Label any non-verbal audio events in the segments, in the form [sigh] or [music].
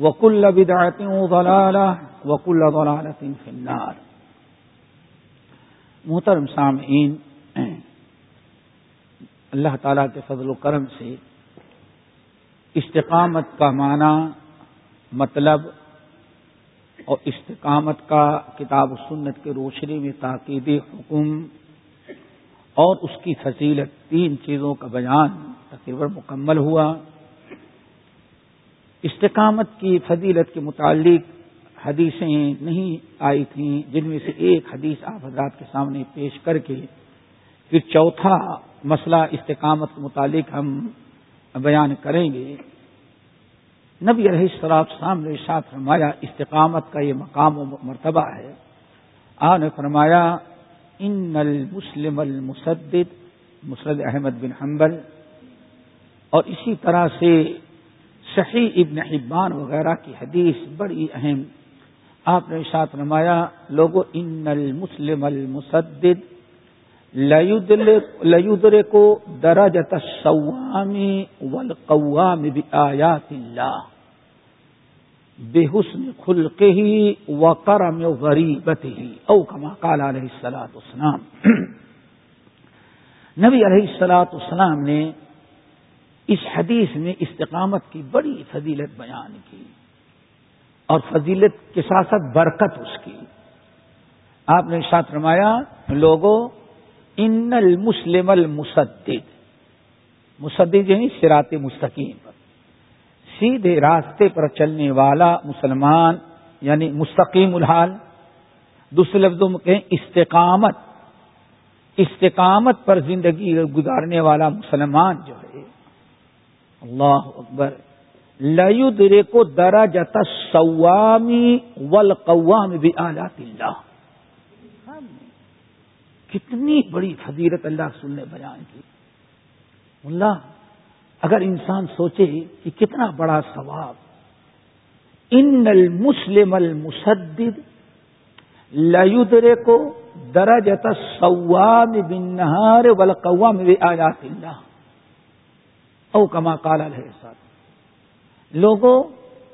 وكل بدعة ضلالة وكل ضلالة في النار محترم سامعین، اللہ تعالی کے فضل و کرم سے استقامت کا معنی مطلب اور استقامت کا کتاب و سنت کے روشنی میں تاکید حکم اور اس کی فضیلت تین چیزوں کا بیان تقریباً مکمل ہوا۔ استقامت کی فضیلت کے متعلق حدیثیں نہیں آئی تھیں، جن میں سے ایک حدیث آپ حضرات کے سامنے پیش کر کے پھر چوتھا مسئلہ استقامت کے متعلق ہم بیان کریں گے۔ نبی علیہ السلام شام نے ساتھ فرمایا، استقامت کا یہ مقام و مرتبہ ہے۔ آ نے فرمایا، ان المسلم المسدد مسرد احمد بن حنبل اور اسی طرح سے صحیح ابن حبان وغیرہ کی حدیث بڑی اہم آپ نے ساتھ نمایا، لوگو، ان المسلم المسدد لیودر کو درجت سوامی والقوام بآیات اللہ بے حسن خلق ہی و کرم غریبت ہی او کما کال علیہ السلاط اسلام [clears throat] نبی علیہ السلاط اسلام نے اس حدیث میں استقامت کی بڑی فضیلت بیان کی اور فضیلت کے ساتھ ساتھ برکت اس کی۔ آپ نے ساتھ رمایا لوگوں ان المسلم المسدد۔ مسدد یعنی سرات مستقیم پر۔ سیدھے راستے پر چلنے والا مسلمان یعنی مستقیم الحال۔ دوسرے لفظوں میں کہیں استقامت۔ استقامت پر زندگی گزارنے والا مسلمان جو ہے اللہ اکبر. لدرے کو درا جتا سوامی ول قوام بھی آ اللہ. کتنی بڑی فضیرت اللہ سن نے بیان کی. اللہ، اگر انسان سوچے کہ کتنا بڑا ثواب. ان المسلم المسدد لدرے کو درجت سوام بن نہار ول قوام بھی آ اللہ. او کما کالا ہے ساتھ لوگوں،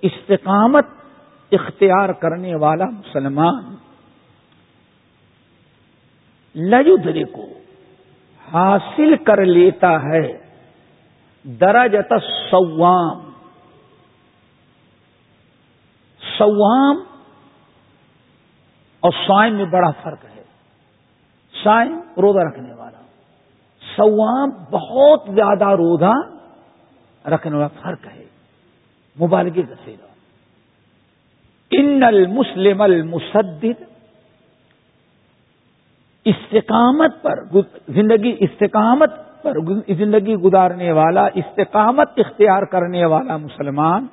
استقامت اختیار کرنے والا مسلمان لجدرے کو حاصل کر لیتا ہے درجت سوام سوام اور سائن میں بڑا فرق ہے۔ سائن روزہ رکھنے والا۔ سوام بہت زیادہ روزہ رکھنے والا فرق ہے۔ مبالغے کا سیرا۔ ان المسلم المسدد۔ استقامت پر زندگی استقامت پر زندگی گزارنے والا، استقامت اختیار کرنے والا مسلمان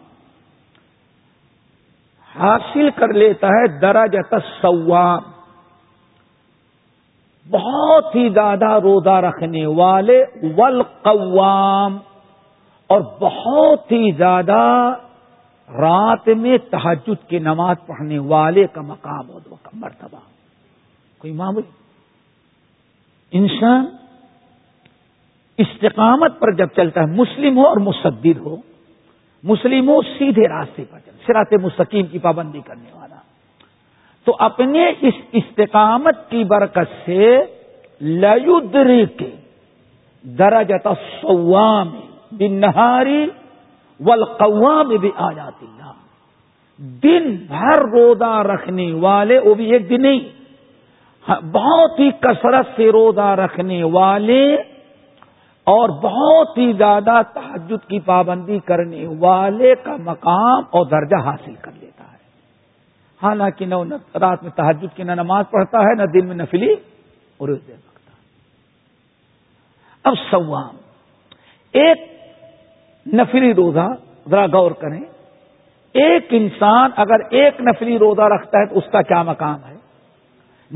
حاصل کر لیتا ہے درجت سوام بہت ہی زیادہ روزہ رکھنے والے ول قوام اور بہت ہی زیادہ رات میں تحجد کی نماز پڑھنے والے کا مقام ہو دو مرتبہ۔ کوئی معمولی انسان استقامت پر جب چلتا ہے، مسلم ہو اور مصدد ہو، مسلم ہو سیدھے راستے پر چل سرات مستقیم کی پابندی کرنے والا۔ تو اپنے اس استقامت کی برکت سے لدری کے درجت سوام بن نہاری ولقوام بھی آ جاتی دن بھر روزہ رکھنے والے، وہ بھی ایک دن نہیں، بہت ہی کثرت سے روزہ رکھنے والے اور بہت ہی زیادہ تحجد کی پابندی کرنے والے کا مقام اور درجہ حاصل کر لیتا ہے۔ حالانکہ نہ رات میں تحجد کی نہ نماز پڑھتا ہے، نہ دن میں نفلی اور اس دے سکتا اب سوام ایک نفلی روزہ ذرا غور کریں۔ ایک انسان اگر ایک نفلی روزہ رکھتا ہے تو اس کا کیا مقام ہے؟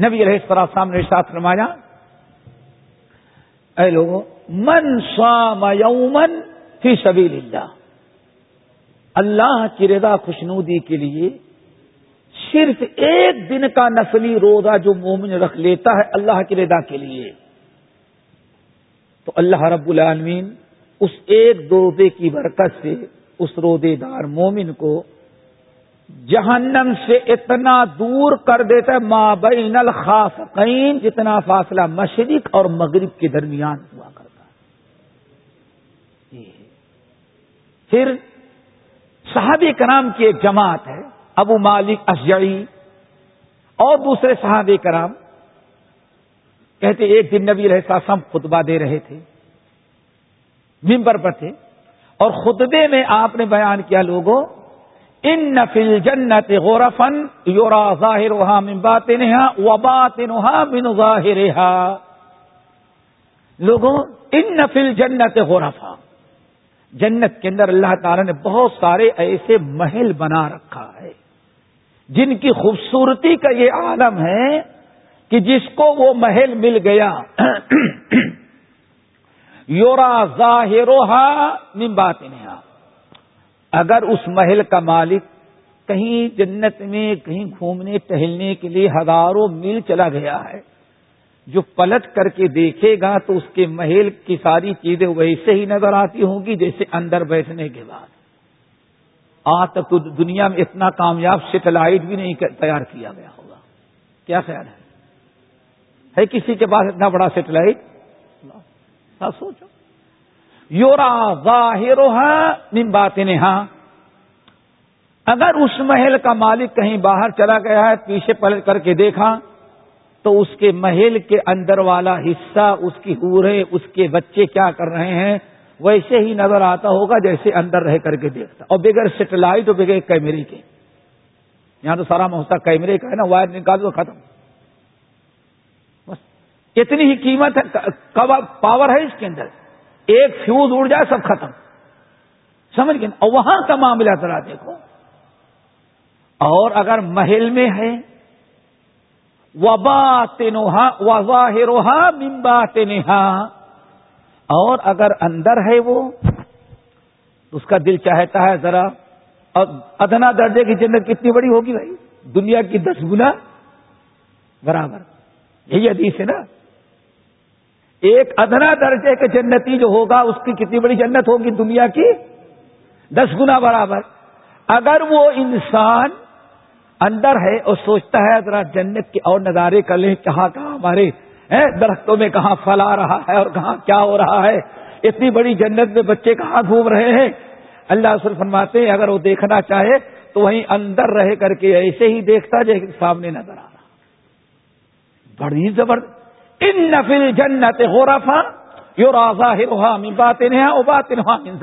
نبی علیہ السلام نے ساتھ فرمایا، اے لوگوں، من سام یومن فی سبیل اللہ اللہ کی رضا خوشنودی کے لیے صرف ایک دن کا نسلی روزہ جو مومن رکھ لیتا ہے اللہ کی رضا کے لیے۔ تو اللہ رب العالمین اس ایک روزے کی برکت سے اس روزے دار مومن کو جہنم سے اتنا دور کر دیتا ہے ماں بین الخافقین، جتنا فاصلہ مشرق اور مغرب کے درمیان ہوا کرتا ہے۔ پھر صحابی کرام کی ایک جماعت ہے، ابو مالک اشجعی اور دوسرے صحابی کرام۔ کہتے ایک دن نبی رہے ساسم خطبہ دے رہے تھے۔ ممبر پر تھے اور خطبے میں آپ نے بیان کیا لوگوں ان نفل جنت غورفن یورا ظاہر من بات و بات من ظاہر لوگوں ان نفل جنت غورفا جنت کے اندر اللہ تعالی نے بہت سارے ایسے محل بنا رکھا ہے، جن کی خوبصورتی کا یہ عالم ہے کہ جس کو وہ محل مل گیا۔ [clears throat] یورا ظاہروہا من بات اگر اس محل کا مالک کہیں جنت میں، کہیں گھومنے، ٹہلنے کے لیے ہزاروں میل چلا گیا ہے، جو پلٹ کر کے دیکھے گا تو اس کے محل کی ساری چیزیں ویسے ہی نظر آتی ہوں گی جیسے اندر بیٹھنے کے بعد۔ آج تک تو دنیا میں اتنا کامیاب سیٹلائٹ بھی نہیں تیار کیا گیا ہوگا۔ کیا خیال ہے؟ ہے کسی کے پاس اتنا بڑا سیٹلائٹ؟ سوچو۔ یورا ظاہر بات ہاں اگر اس محل کا مالک کہیں باہر چلا گیا ہے، پیچھے پلٹ کر کے دیکھا، تو اس کے محل کے اندر والا حصہ، اس کی ہورے، اس کے بچے کیا کر رہے ہیں؟ ویسے ہی نظر آتا ہوگا جیسے اندر رہ کر کے دیکھتا۔ اور بغیر سیٹلائٹ اور بغیر کیمرے کے۔ یہاں تو سارا محسا کیمرے کا ہے نا، وائر نکال دو، ختم۔ اتنی ہی قیمت ہے پاور ہے اس کے اندر؟ ایک فیوز اڑ جائے، سب ختم۔ سمجھ گئے؟ اور وہاں کا معاملہ ذرا دیکھو۔ اور اگر محل میں ہے وبا تینوہا واہروہا ممبا تینہا اور اگر اندر ہے وہ، اس کا دل چاہتا ہے ذرا اور ادنا درجے کی جنت کتنی بڑی ہوگی بھائی؟ دنیا کی دس گنا برابر۔ یہی حدیث ہے نا؟ ایک ادنا درجے کے جنتی جو ہوگا، اس کی کتنی بڑی جنت ہوگی دنیا کی؟ دس گنا برابر۔ اگر وہ انسان اندر ہے اور سوچتا ہے، ذرا جنت کے اور نظارے کر لیں، کہاں کہاں ہمارے درختوں میں کہاں پھل آ رہا ہے اور کہاں کیا ہو رہا ہے، اتنی بڑی جنت میں بچے کہاں گھوم رہے ہیں؟ اللہ رسول فرماتے ہیں، اگر وہ دیکھنا چاہے تو وہیں اندر رہ کر کے ایسے ہی دیکھتا جیسے سامنے نظر آ رہا۔ بڑی زبردست۔ ان نفل جنت ہو یو راضا من بات بات من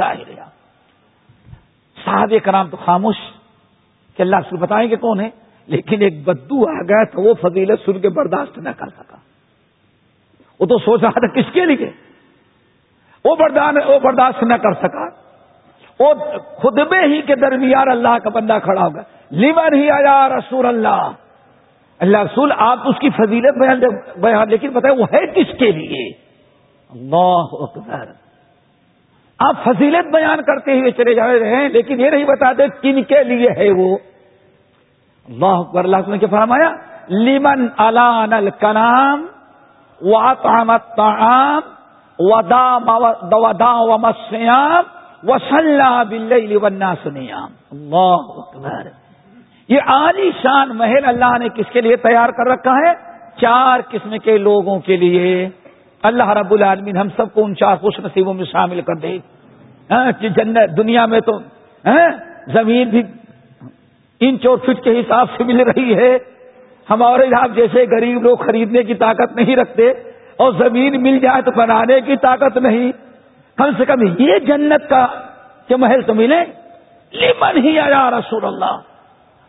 صاحب کرام تو خاموش کہ اللہ سے بتائیں کہ کون ہے؟ لیکن ایک بدو آ گیا تو وہ فضیلت سن کے برداشت نہ کر سکا۔ وہ تو سوچ رہا تھا کس کے لیے؟ وہ برداشت نہ کر سکا۔ وہ خطبے ہی کے درمیان اللہ کا بندہ کھڑا ہوگا لیمن ہی آیا رسول اللہ؟ اللہ رسول، آپ اس کی فضیلت بیان بیان، لیکن بتائیں وہ ہے کس کے لیے؟ اللہ اکبر۔ آپ فضیلت بیان کرتے ہوئے چلے جا رہے ہیں، لیکن یہ نہیں بتاتے کن کے لیے ہے وہ۔ اللہ اکبر، اللہ نے کیا فرمایا؟ لیمن الان الکلام واطعمت طعام ودا ودا ومسیام وصلہ باللیل والناس نیام۔ اللہ اکبر۔ یہ عالی شان محل اللہ نے کس کے لیے تیار کر رکھا ہے؟ چار قسم کے لوگوں کے لیے۔ اللہ رب العالمین ہم سب کو ان چار خوش نصیبوں میں شامل کر دے۔ ہاں، جی، جنت، دنیا میں تو ہاں، زمین بھی انچ اور فٹ کے حساب سے مل رہی ہے۔ ہمارے یہاں جیسے غریب لوگ خریدنے کی طاقت نہیں رکھتے اور زمین مل جائے تو بنانے کی طاقت نہیں۔ کم سے کم یہ جنت کا کہ محل تو ملے لیمن ہی آیا رسول اللہ۔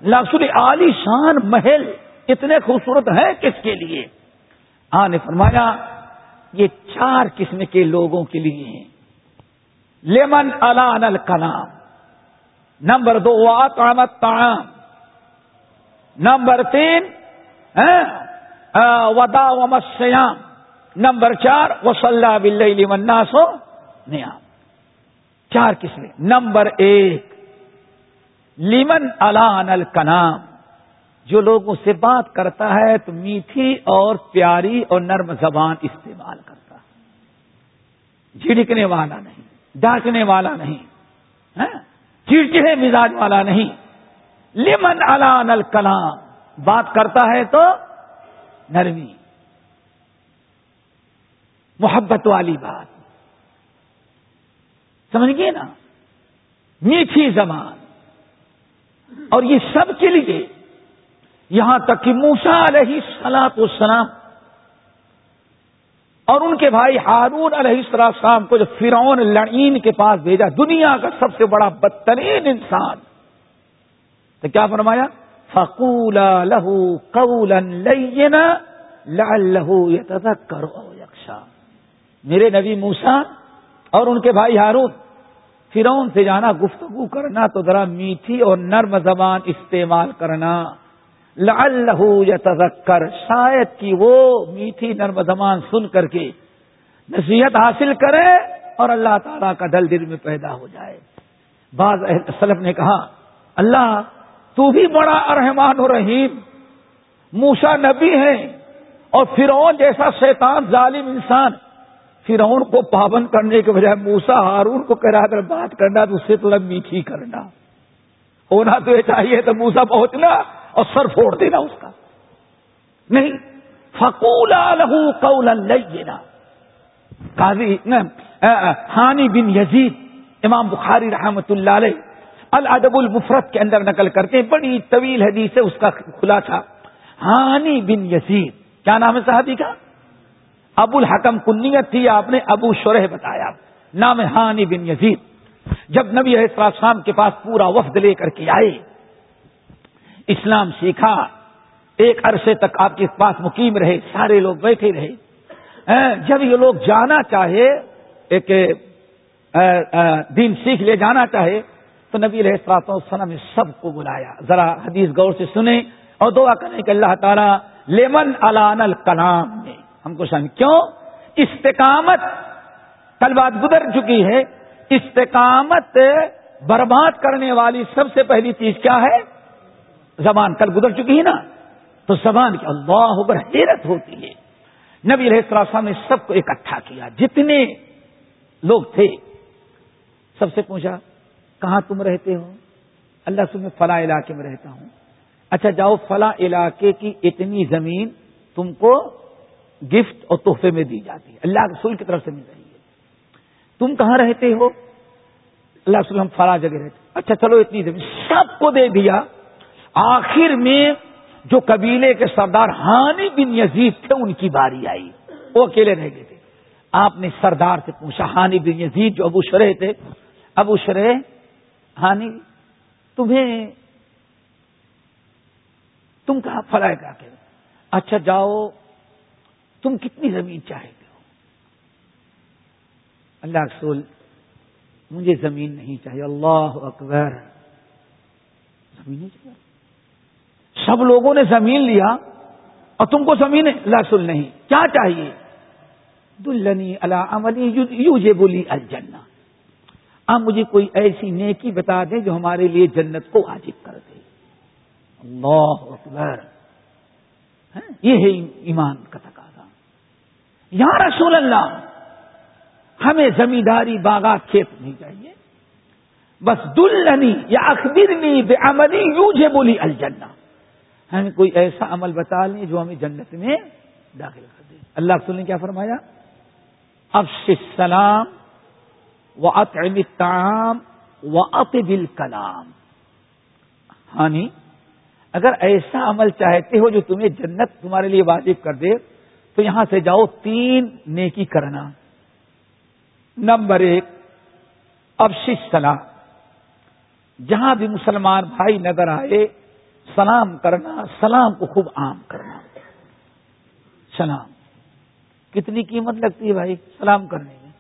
رسول عالی شان محل اتنے خوبصورت ہیں کس کے لیے؟ ہاں، نے فرمایا، یہ چار قسم کے لوگوں کے لیے ہیں۔ لیمن الان کلام نمبر دو واطعمت تعام نمبر تین ہاں، ودا ومسیام نمبر چار وصلہ بل مناسو نیام۔ چار قسمیں۔ نمبر ایک لیمن الان الکلام جو لوگوں سے بات کرتا ہے تو میٹھی اور پیاری اور نرم زبان استعمال کرتا ہے۔ جھڑکنے والا نہیں، ڈانٹنے والا نہیں ہاں؟ چڑچڑے مزاج والا نہیں۔ لمن الان الکلام بات کرتا ہے تو نرمی۔ محبت والی بات۔ سمجھ گئے نا؟ میٹھی زبان۔ اور یہ سب کے لیے یہاں تک کہ موسا علیہ سلاط السلام اور ان کے بھائی ہارون علیہ السلام کو جو فرعون لڑین کے پاس بھیجا، دنیا کا سب سے بڑا بدترین انسان۔ تو کیا فرمایا؟ فقول لہو قول لینا لہو یہ کرو یکشا میرے نبی موسا اور ان کے بھائی ہارون فرون سے جانا، گفتگو کرنا تو ذرا میٹھی اور نرم زبان استعمال کرنا۔ لعلہ یتذکر، شاید کہ وہ میٹھی نرم زبان سن کر کے نصیحت حاصل کرے اور اللہ تعالی کا دل دل میں پیدا ہو جائے۔ بعض سلف نے کہا، اللہ تو بھی بڑا ارحمان و رحیم موسا نبی ہے اور فرعون جیسا شیطان ظالم انسان۔ فرعون کو پابند کرنے کے بجائے موسا ہارون کو کرا کر بات کرنا تو اس سے تھوڑا میٹھی کرنا۔ ہونا تو یہ چاہیے تو موسا پہنچنا اور سر پھوڑ دینا اس کا۔ نہیں۔ فکولا لہو قول لینا قاضی ہانی بن یزید، امام بخاری رحمت اللہ علیہ، الادب المفرت کے اندر نقل کرتے بڑی طویل حدیث ہے، اس کا کھلا تھا ہانی بن یزید، کیا نام ہے صحابی کا؟ ابو الحکم کنیت تھی، آپ نے ابو شرح بتایا، نام ہانی بن یزید۔ جب نبی السلام کے پاس پورا وفد لے کر کے آئے، اسلام سیکھا۔ ایک عرصے تک آپ کے پاس مقیم رہے، سارے لوگ بیٹھے رہے۔ جب یہ لوگ جانا چاہے، ایک دین سیکھ لے جانا چاہے، تو نبی السلاط وسلم نے سب کو بلایا۔ ذرا حدیث غور سے سنیں اور دعا کریں کہ اللہ تعالیٰ لیمن الان الکلام میں ہم کو سمجھ کیوں؟ استقامت کل بات گزر چکی ہے۔ استقامت برباد کرنے والی سب سے پہلی چیز کیا ہے؟ زبان کل گزر چکی ہے نا؟ تو زبان کی اللہ پر حیرت ہوتی ہے۔ نبی علیہ السلام نے سب کو اکٹھا کیا۔ جتنے لوگ تھے، سب سے پوچھا، کہاں تم رہتے ہو؟ اللہ سے میں فلاں علاقے میں رہتا ہوں۔ اچھا جاؤ فلاں علاقے کی اتنی زمین تم کو گفٹ اور تحفے میں دی جاتی ہے۔ اللہ رسول کی طرف سے مل رہی ہے۔ تم کہاں رہتے ہو؟ اللہ رسول ہم فلاں جگہ رہتے اچھا چلو اتنی زمین سب کو دے دیا۔ آخر میں جو قبیلے کے سردار ہانی بن یزید تھے، ان کی باری آئی۔ وہ اکیلے رہ گئے تھے۔ آپ نے سردار سے پوچھا ہانی بن یزید جو ابو شرح تھے۔ ابو شرح ہانی تمہیں تم کہاں فلائے گا کہ اچھا جاؤ۔ تم کتنی زمین چاہتے ہو اللہ رسول، مجھے زمین نہیں چاہیے، اللہ اکبر۔ زمین نہیں چاہیے۔ سب لوگوں نے زمین لیا اور تم کو زمین رسول نہیں، کیا چاہیے؟ دلنی اللہ عملی یو جے بولی الجنا آپ مجھے کوئی ایسی نیکی بتا دیں جو ہمارے لیے جنت کو واجب کر دے۔ اللہ اکبر۔ ہاں، یہ ہے ایمان کا یا رسول اللہ، ہمیں زمینداری باغات کھیت نہیں چاہیے۔ بس دلنی یا اخبرنی بے عملی یوں جے بولی الجنہ۔ ہمیں کوئی ایسا عمل بتا لیں جو ہمیں جنت میں داخل کر دے۔ اللہ رسول نے کیا فرمایا؟ افش السلام و اطعم الطعام و اطب کلام ہانی، اگر ایسا عمل چاہتے ہو جو تمہیں جنت تمہارے لیے واجب کر دے تو یہاں سے جاؤ، تین نیکی کرنا۔ نمبر ایک افش سلام۔ جہاں بھی مسلمان بھائی نظر آئے، سلام کرنا، سلام کو خوب عام کرنا۔ سلام۔ کتنی قیمت لگتی ہے بھائی؟ سلام کرنے میں۔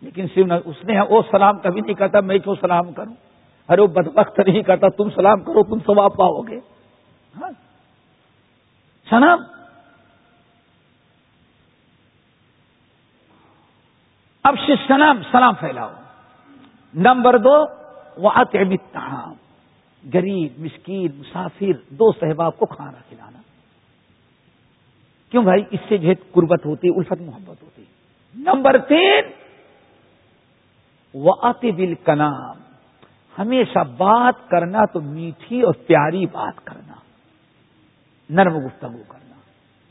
لیکن صرف اس نے وہ سلام کبھی نہیں کرتا، میں کیوں سلام کروں؟ ارے، وہ بد نہیں کرتا، تم سلام کرو، تم سواب پاؤ گے۔ ہاں؟ سلام اب سے سلام سلام پھیلاؤ۔ نمبر دو وہ آتے غریب، مسکین، مسافر دو صحباب کو کھانا کھلانا۔ کیوں بھائی؟ اس سے جو ہے قربت ہوتی، الفت، محبت ہوتی۔ نمبر تین وہ بل کلام ہمیشہ بات کرنا تو میٹھی اور پیاری بات کرنا۔ نرم گفتگو کرنا۔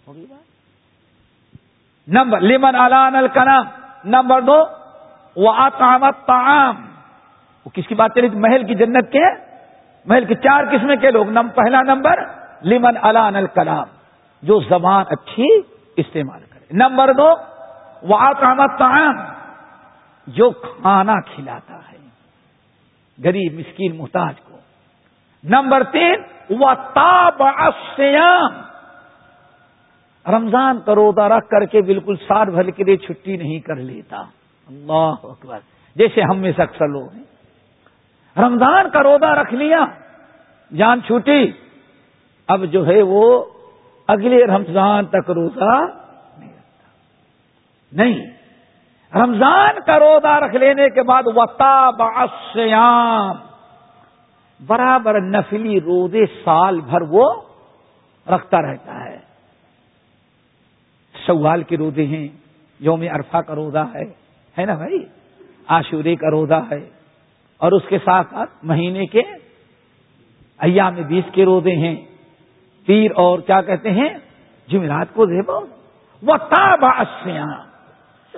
ہوگی بات؟ نمبر لیمن علان الکلام نمبر دو، وہ آتامت تعام وہ کس کی بات چلی محل کی جنت کے۔ محل کے چار قسم کے لوگ۔ نم، پہلا نمبر، لمن علان الکلام جو زبان اچھی استعمال کرے۔ نمبر دو، وہ آکامت تعام جو کھانا کھلاتا ہے۔ غریب، مسکین، محتاج کو۔ نمبر تین وہ تاب رمضان کا روزہ رکھ کر کے بالکل سال بھر کے لیے چھٹی نہیں کر لیتا۔ اللہ اکبر۔ جیسے ہم میں سے اکثر لوگ ہیں۔ رمضان کا روزہ رکھ لیا۔ جان چھوٹی۔ اب جو ہے وہ اگلے رمضان تک روزہ نہیں رکھتا۔ نہیں۔ رمضان کا روزہ رکھ لینے کے بعد وطاب اسیام برابر نفلی روزے سال بھر وہ رکھتا رہتا ہے۔ سوال کے روزے ہیں، یوم عرفہ کا روزہ ہے نا بھائی؟ آشورے کا روزہ ہے۔ اور اس کے ساتھ ساتھ مہینے کے ایام بیس کے روزے ہیں۔ پیر اور کیا کہتے ہیں؟ جمعرات کو دیبو وہ تاب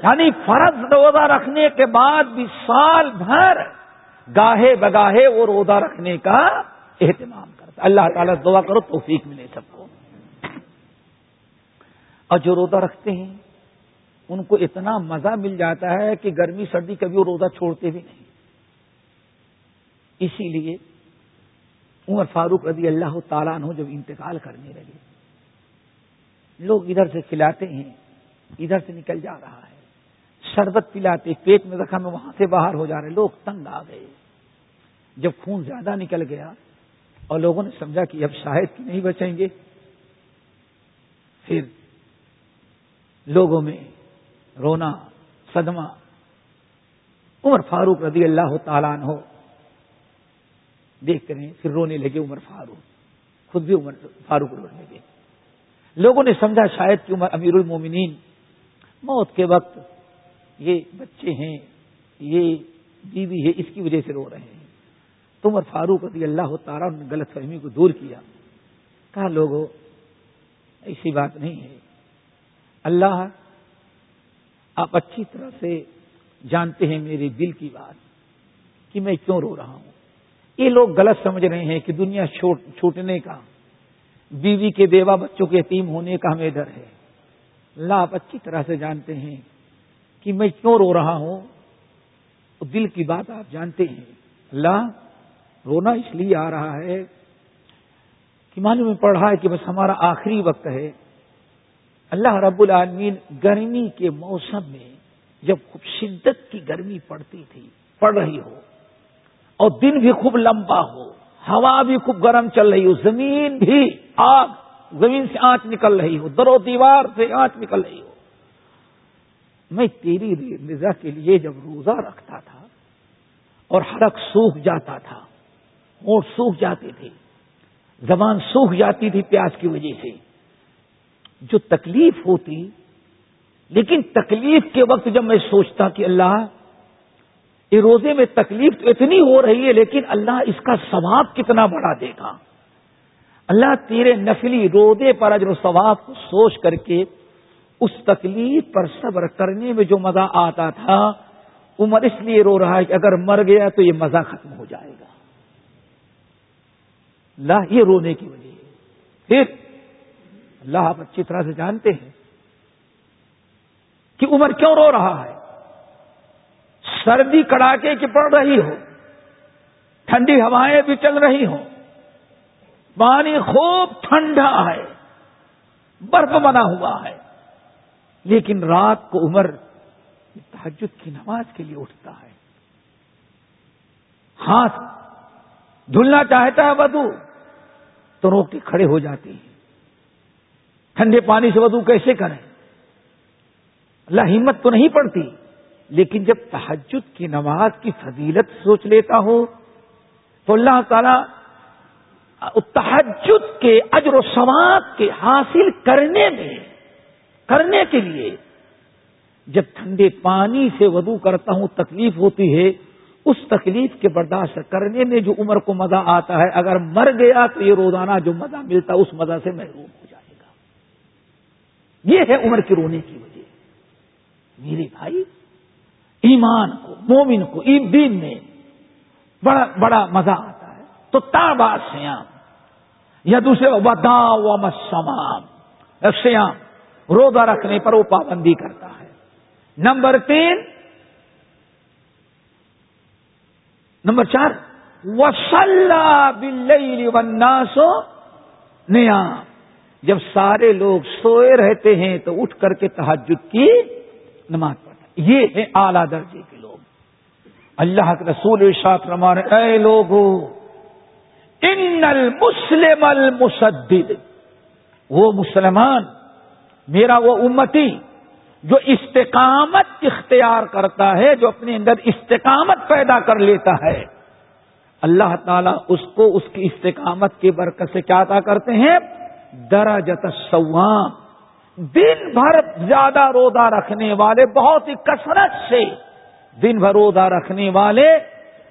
یعنی فرض روزہ رکھنے کے بعد بھی سال بھر گاہے بگاہے وہ روزہ رکھنے کا اہتمام کرتا اللہ تعالیٰ دعا کرو، توفیق ملے سب کو۔ اور جو روزہ رکھتے ہیں، ان کو اتنا مزہ مل جاتا ہے کہ گرمی، سردی کبھی وہ روزہ چھوڑتے بھی نہیں۔ اسی لیے عمر فاروق رضی اللہ تعالیٰ عنہ جب انتقال کرنے لگے، لوگ ادھر سے کھلاتے ہیں، ادھر سے نکل جا رہا ہے۔ شربت پلاتے، پیٹ میں رکھا، میں وہاں سے باہر ہو جا رہے لوگ تنگ آ گئے۔ جب خون زیادہ نکل گیا اور لوگوں نے سمجھا کہ اب شاید کہ نہیں بچیں گے، پھر لوگوں میں رونا، صدمہ۔ عمر فاروق رضی اللہ تعالیٰ عنہ دیکھ کر پھر رونے لگے عمر فاروق۔ خود بھی عمر فاروق رونے لگے۔ لوگوں نے سمجھا شاید کہ عمر امیر المومنین موت کے وقت یہ بچے ہیں، یہ بیوی ہے، اس کی وجہ سے رو رہے ہیں۔ عمر فاروق رضی اللہ تعالیٰ نے غلط فہمی کو دور کیا۔ کہا لوگوں ایسی بات نہیں ہے۔ اللہ، آپ اچھی طرح سے جانتے ہیں میرے دل کی بات کہ میں کیوں رو رہا ہوں۔ یہ لوگ غلط سمجھ رہے ہیں کہ دنیا چھوٹنے کا، بیوی کے بیوہ بچوں کے یتیم ہونے کا ہمیں ڈر ہے۔ اللہ، آپ اچھی طرح سے جانتے ہیں کہ میں کیوں رو رہا ہوں۔ دل کی بات آپ جانتے ہیں۔ اللہ رونا اس لیے آ رہا ہے کہ معلوم میں پڑھ رہا ہے کہ بس ہمارا آخری وقت ہے۔ اللہ رب العالمین گرمی کے موسم میں جب خوب شدت کی گرمی پڑتی تھی، پڑ رہی ہو، اور دن بھی خوب لمبا ہو، ہوا بھی خوب گرم چل رہی ہو، زمین بھی آگ، زمین سے آنچ نکل رہی ہو درو دیوار سے آنچ نکل رہی ہو۔ میں تیری رضا کے لیے جب روزہ رکھتا تھا اور حلق سوکھ جاتا تھا اور سوکھ جاتے تھے زبان سوکھ جاتی تھی پیاس کی وجہ سے۔ جو تکلیف ہوتی، لیکن تکلیف کے وقت جب میں سوچتا کہ اللہ، یہ روزے میں تکلیف تو اتنی ہو رہی ہے، لیکن اللہ اس کا ثواب کتنا بڑا دے گا۔ اللہ تیرے نفلی روزے پر اجر و ثواب کو سوچ کر کے اس تکلیف پر صبر کرنے میں جو مزہ آتا تھا، عمر اس لیے رو رہا ہے کہ اگر مر گیا تو یہ مزہ ختم ہو جائے گا۔ اللہ یہ رونے کی وجہ ہے۔ پھر اللہ آپ اچھی طرح سے جانتے ہیں کہ عمر کیوں رو رہا ہے۔ سردی کڑاکے کی پڑ رہی ہو۔ ٹھنڈی ہوائیں بھی چل رہی ہوں۔ پانی خوب ٹھنڈا ہے۔ برف بنا ہوا ہے۔ لیکن رات کو عمر تحجد کی نماز کے لیے اٹھتا ہے۔ ہاتھ دھلنا چاہتا ہے ودو تو روک کے کھڑے ہو جاتے ہیں۔ ٹھنڈے پانی سے ودو کیسے کریں؟ اللہ ہمت تو نہیں پڑتی، لیکن جب تحجد کی نماز کی فضیلت سوچ لیتا ہو تو اللہ تعالی تحجد کے اجر و ثواب کے حاصل کرنے میں، کرنے کے لیے جب ٹھنڈے پانی سے وضو کرتا ہوں، تکلیف ہوتی ہے اس تکلیف کے برداشت کرنے میں جو عمر کو مزہ آتا ہے، اگر مر گیا تو یہ روزانہ جو مزہ ملتا اس مزہ سے محروم ہو جائے گا۔ یہ ہے عمر کی رونے کی وجہ۔ میرے بھائی، ایمان کو، مومن کو دین میں بڑا بڑا مزہ آتا ہے۔ تو تابا سیام یا دوسرے ودا و مسام سیام روزہ رکھنے پر وہ پابندی کرتا ہے۔ نمبر تین نمبر چار وسلح بل وناسو نیا جب سارے لوگ سوئے رہتے ہیں تو اٹھ کر کے تحجد کی نماز پڑھتا یہ ہے اعلی درجے کے لوگ۔ اللہ کے رسول شاط رمان اے لوگ ان المسلم المسدد۔ وہ مسلمان، میرا وہ امتی جو استقامت اختیار کرتا ہے، جو اپنے اندر استقامت پیدا کر لیتا ہے۔ اللہ تعالیٰ اس کو اس کی استقامت کی برکت سے کیا عطا کرتے ہیں؟ درجت سوام دن بھر زیادہ روزہ رکھنے والے، بہت ہی کثرت سے دن بھر روزہ رکھنے والے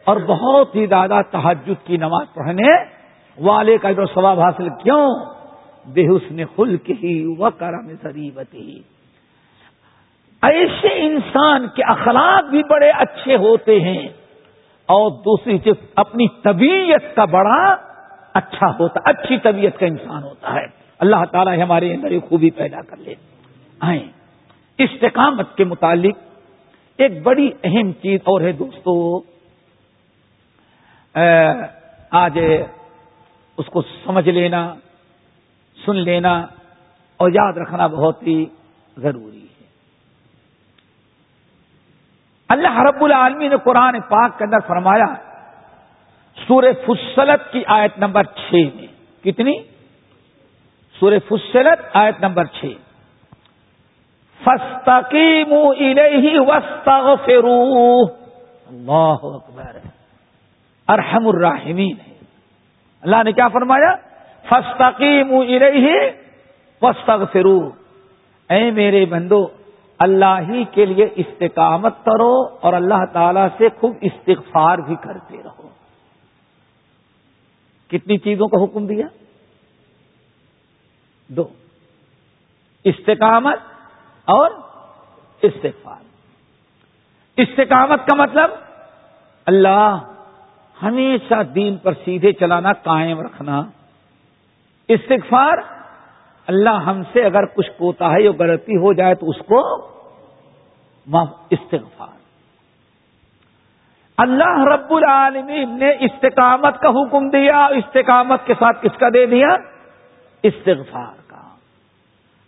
اور بہت ہی زیادہ تحجد کی نماز پڑھنے والے کا جو ثواب حاصل کیوں؟ بے حسن خلق ہی و کرم سریبت ہی ایسے انسان کے اخلاق بھی بڑے اچھے ہوتے ہیں اور دوسری چیز اپنی طبیعت کا بڑا اچھا ہوتا، اچھی طبیعت کا انسان ہوتا ہے۔ اللہ تعالیٰ ہمارے اندر ایک خوبی پیدا کر لے۔ آئیں۔ استقامت کے متعلق ایک بڑی اہم چیز اور ہے دوستو آج اس کو سمجھ لینا، سن لینا اور یاد رکھنا بہت ہی ضروری ہے اللہ رب العالمی نے قرآن پاک کے اندر فرمایا سور فصلت کی آیت نمبر چھ میں۔ کتنی؟ سور فصلت آیت نمبر چھ۔ فستقیم الیہ وسطغفرو اللہ اکبر۔ ارحم الراحمین۔ ہے اللہ نے کیا فرمایا؟ فستقیم الیہ وسطغفرو اے میرے بندو اللہ ہی کے لیے استقامت کرو اور اللہ تعالی سے خوب استغفار بھی کرتے رہو۔ کتنی چیزوں کا حکم دیا؟ دو، استقامت اور استغفار۔ استقامت کا مطلب اللہ ہمیشہ دین پر سیدھے چلانا، قائم رکھنا۔ استغفار اللہ ہم سے اگر کچھ کوتا ہے یا غلطی ہو جائے تو اس کو استغفار۔ اللہ رب العالمین نے استقامت کا حکم دیا، استقامت کے ساتھ کس کا دے دیا؟ استغفار کا۔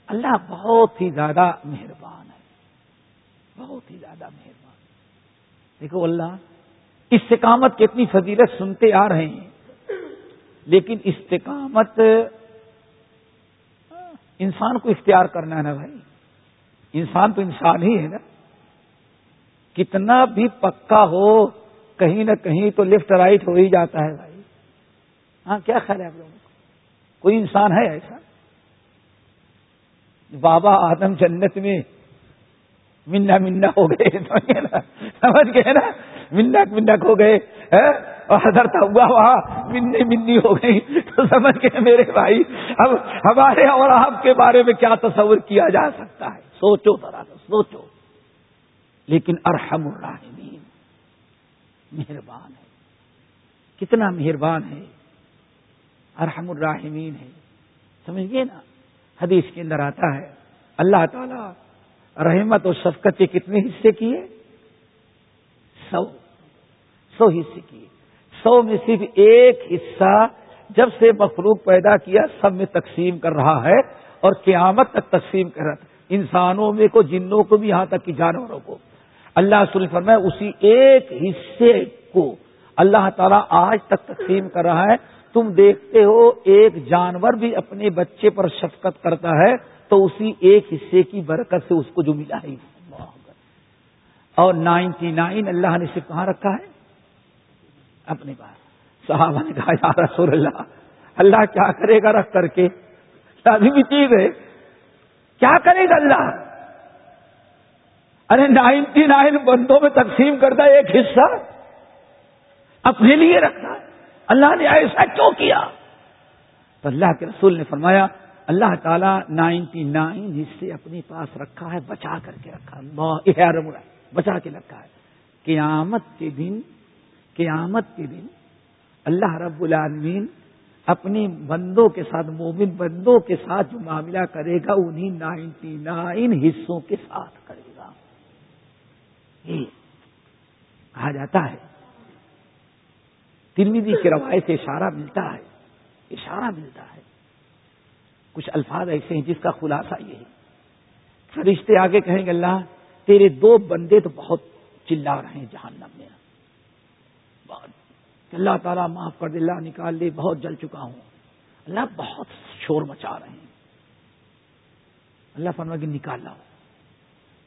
اللہ بہت ہی زیادہ مہربان ہے۔ بہت ہی زیادہ مہربان۔ دیکھو اللہ، استقامت کی اتنی فضیلت سنتے آ رہے ہیں، لیکن استقامت انسان کو اختیار کرنا ہے نا بھائی؟ انسان تو انسان ہی ہے نا۔ کتنا بھی پکا ہو، کہیں نہ کہیں تو لیفٹ رائٹ ہو ہی جاتا ہے بھائی۔ ہاں کیا خیال ہے آپ لوگوں کو؟ کوئی انسان ہے ایسا؟ بابا آدم جنت میں منا منا ہو گئے سمجھ گئے نا؟ منک منک ہو گئے اور حضرت ہوا وہاں منی منی ہو گئی۔ تو سمجھ گئے میرے بھائی، اب ہمارے اور آپ کے بارے میں کیا تصور کیا جا سکتا ہے؟ سوچو ذرا، سوچو۔ لیکن ارحم الراحمین، مہربان ہے۔ کتنا مہربان ہے۔ ارحم الراحمین ہے۔ سمجھ گئے نا، حدیث کے اندر آتا ہے، اللہ تعالی رحمت اور شفقت کے کتنے حصے کیے؟ سو سو حصے کیے۔ سو میں صرف ایک حصہ جب سے مخلوق پیدا کیا، سب میں تقسیم کر رہا ہے اور قیامت تک تقسیم کر رہا تھا انسانوں میں کو، جنوں کو بھی یہاں تک کہ جانوروں کو۔ اللہ سلی فرمایا، اسی ایک حصے کو اللہ تعالیٰ آج تک تقسیم کر رہا ہے۔ تم دیکھتے ہو، ایک جانور بھی اپنے بچے پر شفقت کرتا ہے تو اسی ایک حصے کی برکت سے اس کو جو ملا ہے۔ اور نائنٹی نائن اللہ نے صرف کہاں رکھا ہے۔ اپنے پاس صحابہ نے کہا، یا رسول اللہ اللہ کیا کرے گا رکھ کر کے؟ ابھی بھی چیز ہے کیا کرے گا اللہ؟ ارے نائنٹی نائن بندوں میں تقسیم کرتا ہے، ایک حصہ اپنے لیے رکھتا ہے۔ اللہ نے ایسا کیوں کیا؟ تو اللہ کے رسول نے فرمایا، اللہ تعالیٰ نائنٹی نائن حصے اپنے پاس رکھا ہے، بچا کر کے رکھا۔ ہے بچا کے رکھا ہے۔ قیامت کے دن، قیامت کے دن اللہ رب العالمین اپنی بندوں کے ساتھ، مومن بندوں کے ساتھ جو معاملہ کرے گا، انہیں نائنٹی نائن حصوں کے ساتھ کرے گا۔ یہ کہا جاتا ہے۔ ترمیدی کی روایت سے اشارہ ملتا ہے۔ اشارہ ملتا ہے۔ کچھ الفاظ ایسے ہیں جس کا خلاصہ یہ ہے۔ فرشتے آگے کہیں گے، اللہ تیرے دو بندے تو بہت چلا رہے ہیں جہنم میں۔ اللہ تعالیٰ معاف کر دے، اللہ نکال دے، بہت جل چکا ہوں۔ اللہ بہت شور مچا رہے ہیں۔ اللہ فرما کے نکال لاؤ۔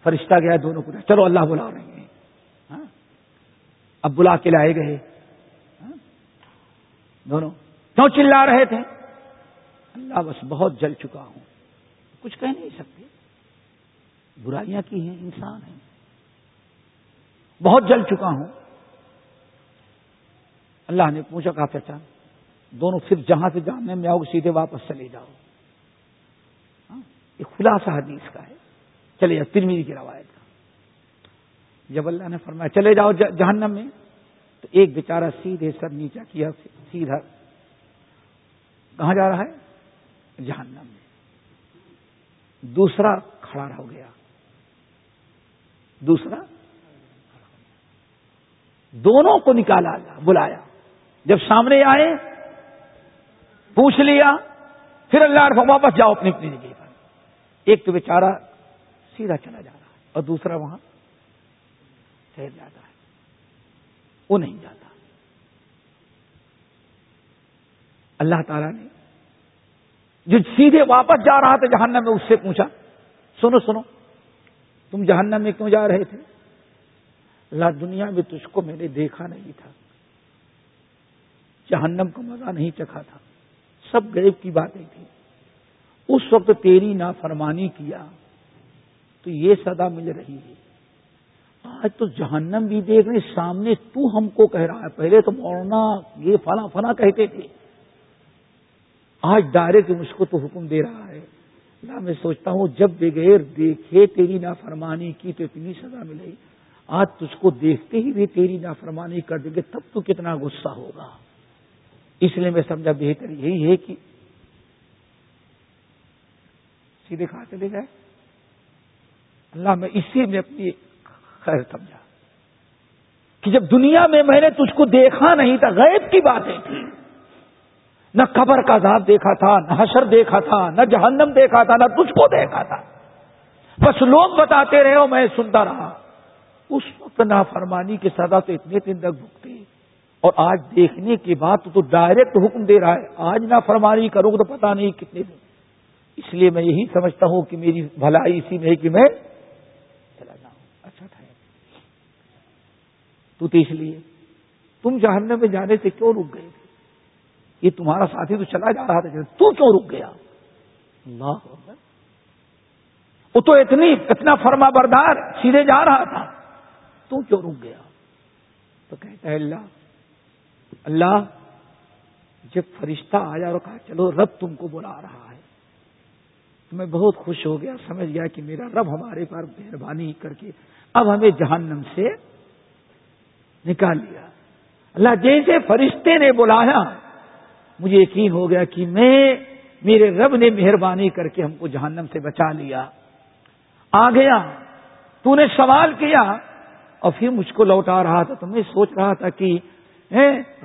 فرشتہ گیا، دونوں کو چلو اللہ بلا رہے ہیں۔ ہاں؟ اب بلا کے لائے گئے۔ ہاں؟ دونوں۔ کیوں چلا رہے تھے؟ اللہ بس بہت جل چکا ہوں۔ کچھ کہہ نہیں سکتے۔ برائیاں کی ہیں، انسان ہیں۔ بہت جل چکا ہوں۔ اللہ نے پوچھا، کہا، چچا، دونوں پھر جہاں سے جاننے میں آؤ، سیدھے واپس چلے جاؤ۔ ہاں، یہ خلاصہ حدیث کا ہے۔ چلے جاؤ ترمیری کی روایت کا۔ جب اللہ نے فرمایا، چلے جاؤ جہنم میں، تو ایک بیچارہ سیدھے سر نیچا کیا، سیدھا کہاں جا رہا ہے؟ جہنم میں۔ دوسرا کھڑا ہو گیا۔ دوسرا، دونوں کو نکالا، بلایا۔ جب سامنے آئے، پوچھ لیا، پھر اللہ عرف واپس جاؤ اپنی اپنی جگہ پر۔ ایک تو بیچارہ سیدھا چلا جا رہا ہے، اور دوسرا وہاں ٹھہر جاتا ہے۔ وہ نہیں جاتا۔ اللہ تعالی نے جو سیدھے واپس جا رہا تھا جہنم میں، اس سے پوچھا، سنو سنو۔ تم جہنم میں کیوں جا رہے تھے؟ اللہ دنیا میں تجھ کو میں نے دیکھا نہیں تھا۔ جہنم کا مزہ نہیں چکھا تھا۔ سب غیب کی باتیں تھیں۔ اس وقت تیری نافرمانی کیا تو یہ سدا مل رہی ہے۔ آج تو جہنم بھی دیکھ رہے، سامنے تو ہم کو کہہ رہا ہے۔ پہلے تو مولانا یہ فلاں فلاں کہتے تھے۔ آج ڈائریکٹ مجھ کو تو حکم دے رہا ہے۔ اللہ میں سوچتا ہوں جب بغیر دیکھے تیری نافرمانی کی تو اتنی سزا ملے آج تجھ کو دیکھتے ہی بھی تیری نافرمانی کر دیں گے، تب تو کتنا غصہ ہوگا۔ اس لیے میں سمجھا بہتر یہی ہے کہ سیدھے کہاں چلے گئے اللہ میں اسی میں اپنی خیر سمجھا کہ جب دنیا میں میں نے تجھ کو دیکھا نہیں تھا، غیب کی باتیں تھی نہ قبر کا ذات دیکھا تھا، نہ حشر دیکھا تھا، نہ جہنم دیکھا تھا، نہ تجھ کو دیکھا تھا۔ بس لوگ بتاتے رہے ہو میں سنتا رہا۔ اس وقت نافرمانی کے سزا تو اتنے دن تک بھگتے اور آج دیکھنے کے بعد تو ڈائریکٹ حکم دے رہا ہے۔ آج نہ فرمانی کروں تو پتا نہیں کتنے دن۔ اس لیے میں یہی سمجھتا ہوں کہ میری بھلائی اسی میں ہے کہ میں چلا جاؤں۔ اچھا تھا۔ تو اس لیے، تم جہنم میں جانے سے کیوں رک گئے؟ تھے یہ تمہارا ساتھی تو چلا جا رہا تھا تو کیوں رک گیا؟ اللہ وہ تو اتنی اتنا فرما بردار سیدھے جا رہا تھا۔ تو کیوں رک گیا؟ تو کہتا ہے اللہ اللہ، جب فرشتہ آیا اور کہا، چلو رب تم کو بلا رہا ہے۔ تو میں بہت خوش ہو گیا، سمجھ گیا کہ میرا رب ہمارے پر مہربانی کر کے اب ہمیں جہنم سے نکال لیا۔ اللہ، جیسے فرشتے نے بلایا مجھے یقین ہو گیا کہ میں، میرے رب نے مہربانی کر کے ہم کو جہنم سے بچا لیا۔ آ گیا، تو نے سوال کیا، اور پھر مجھ کو لوٹا رہا تھا۔ تو میں سوچ رہا تھا کہ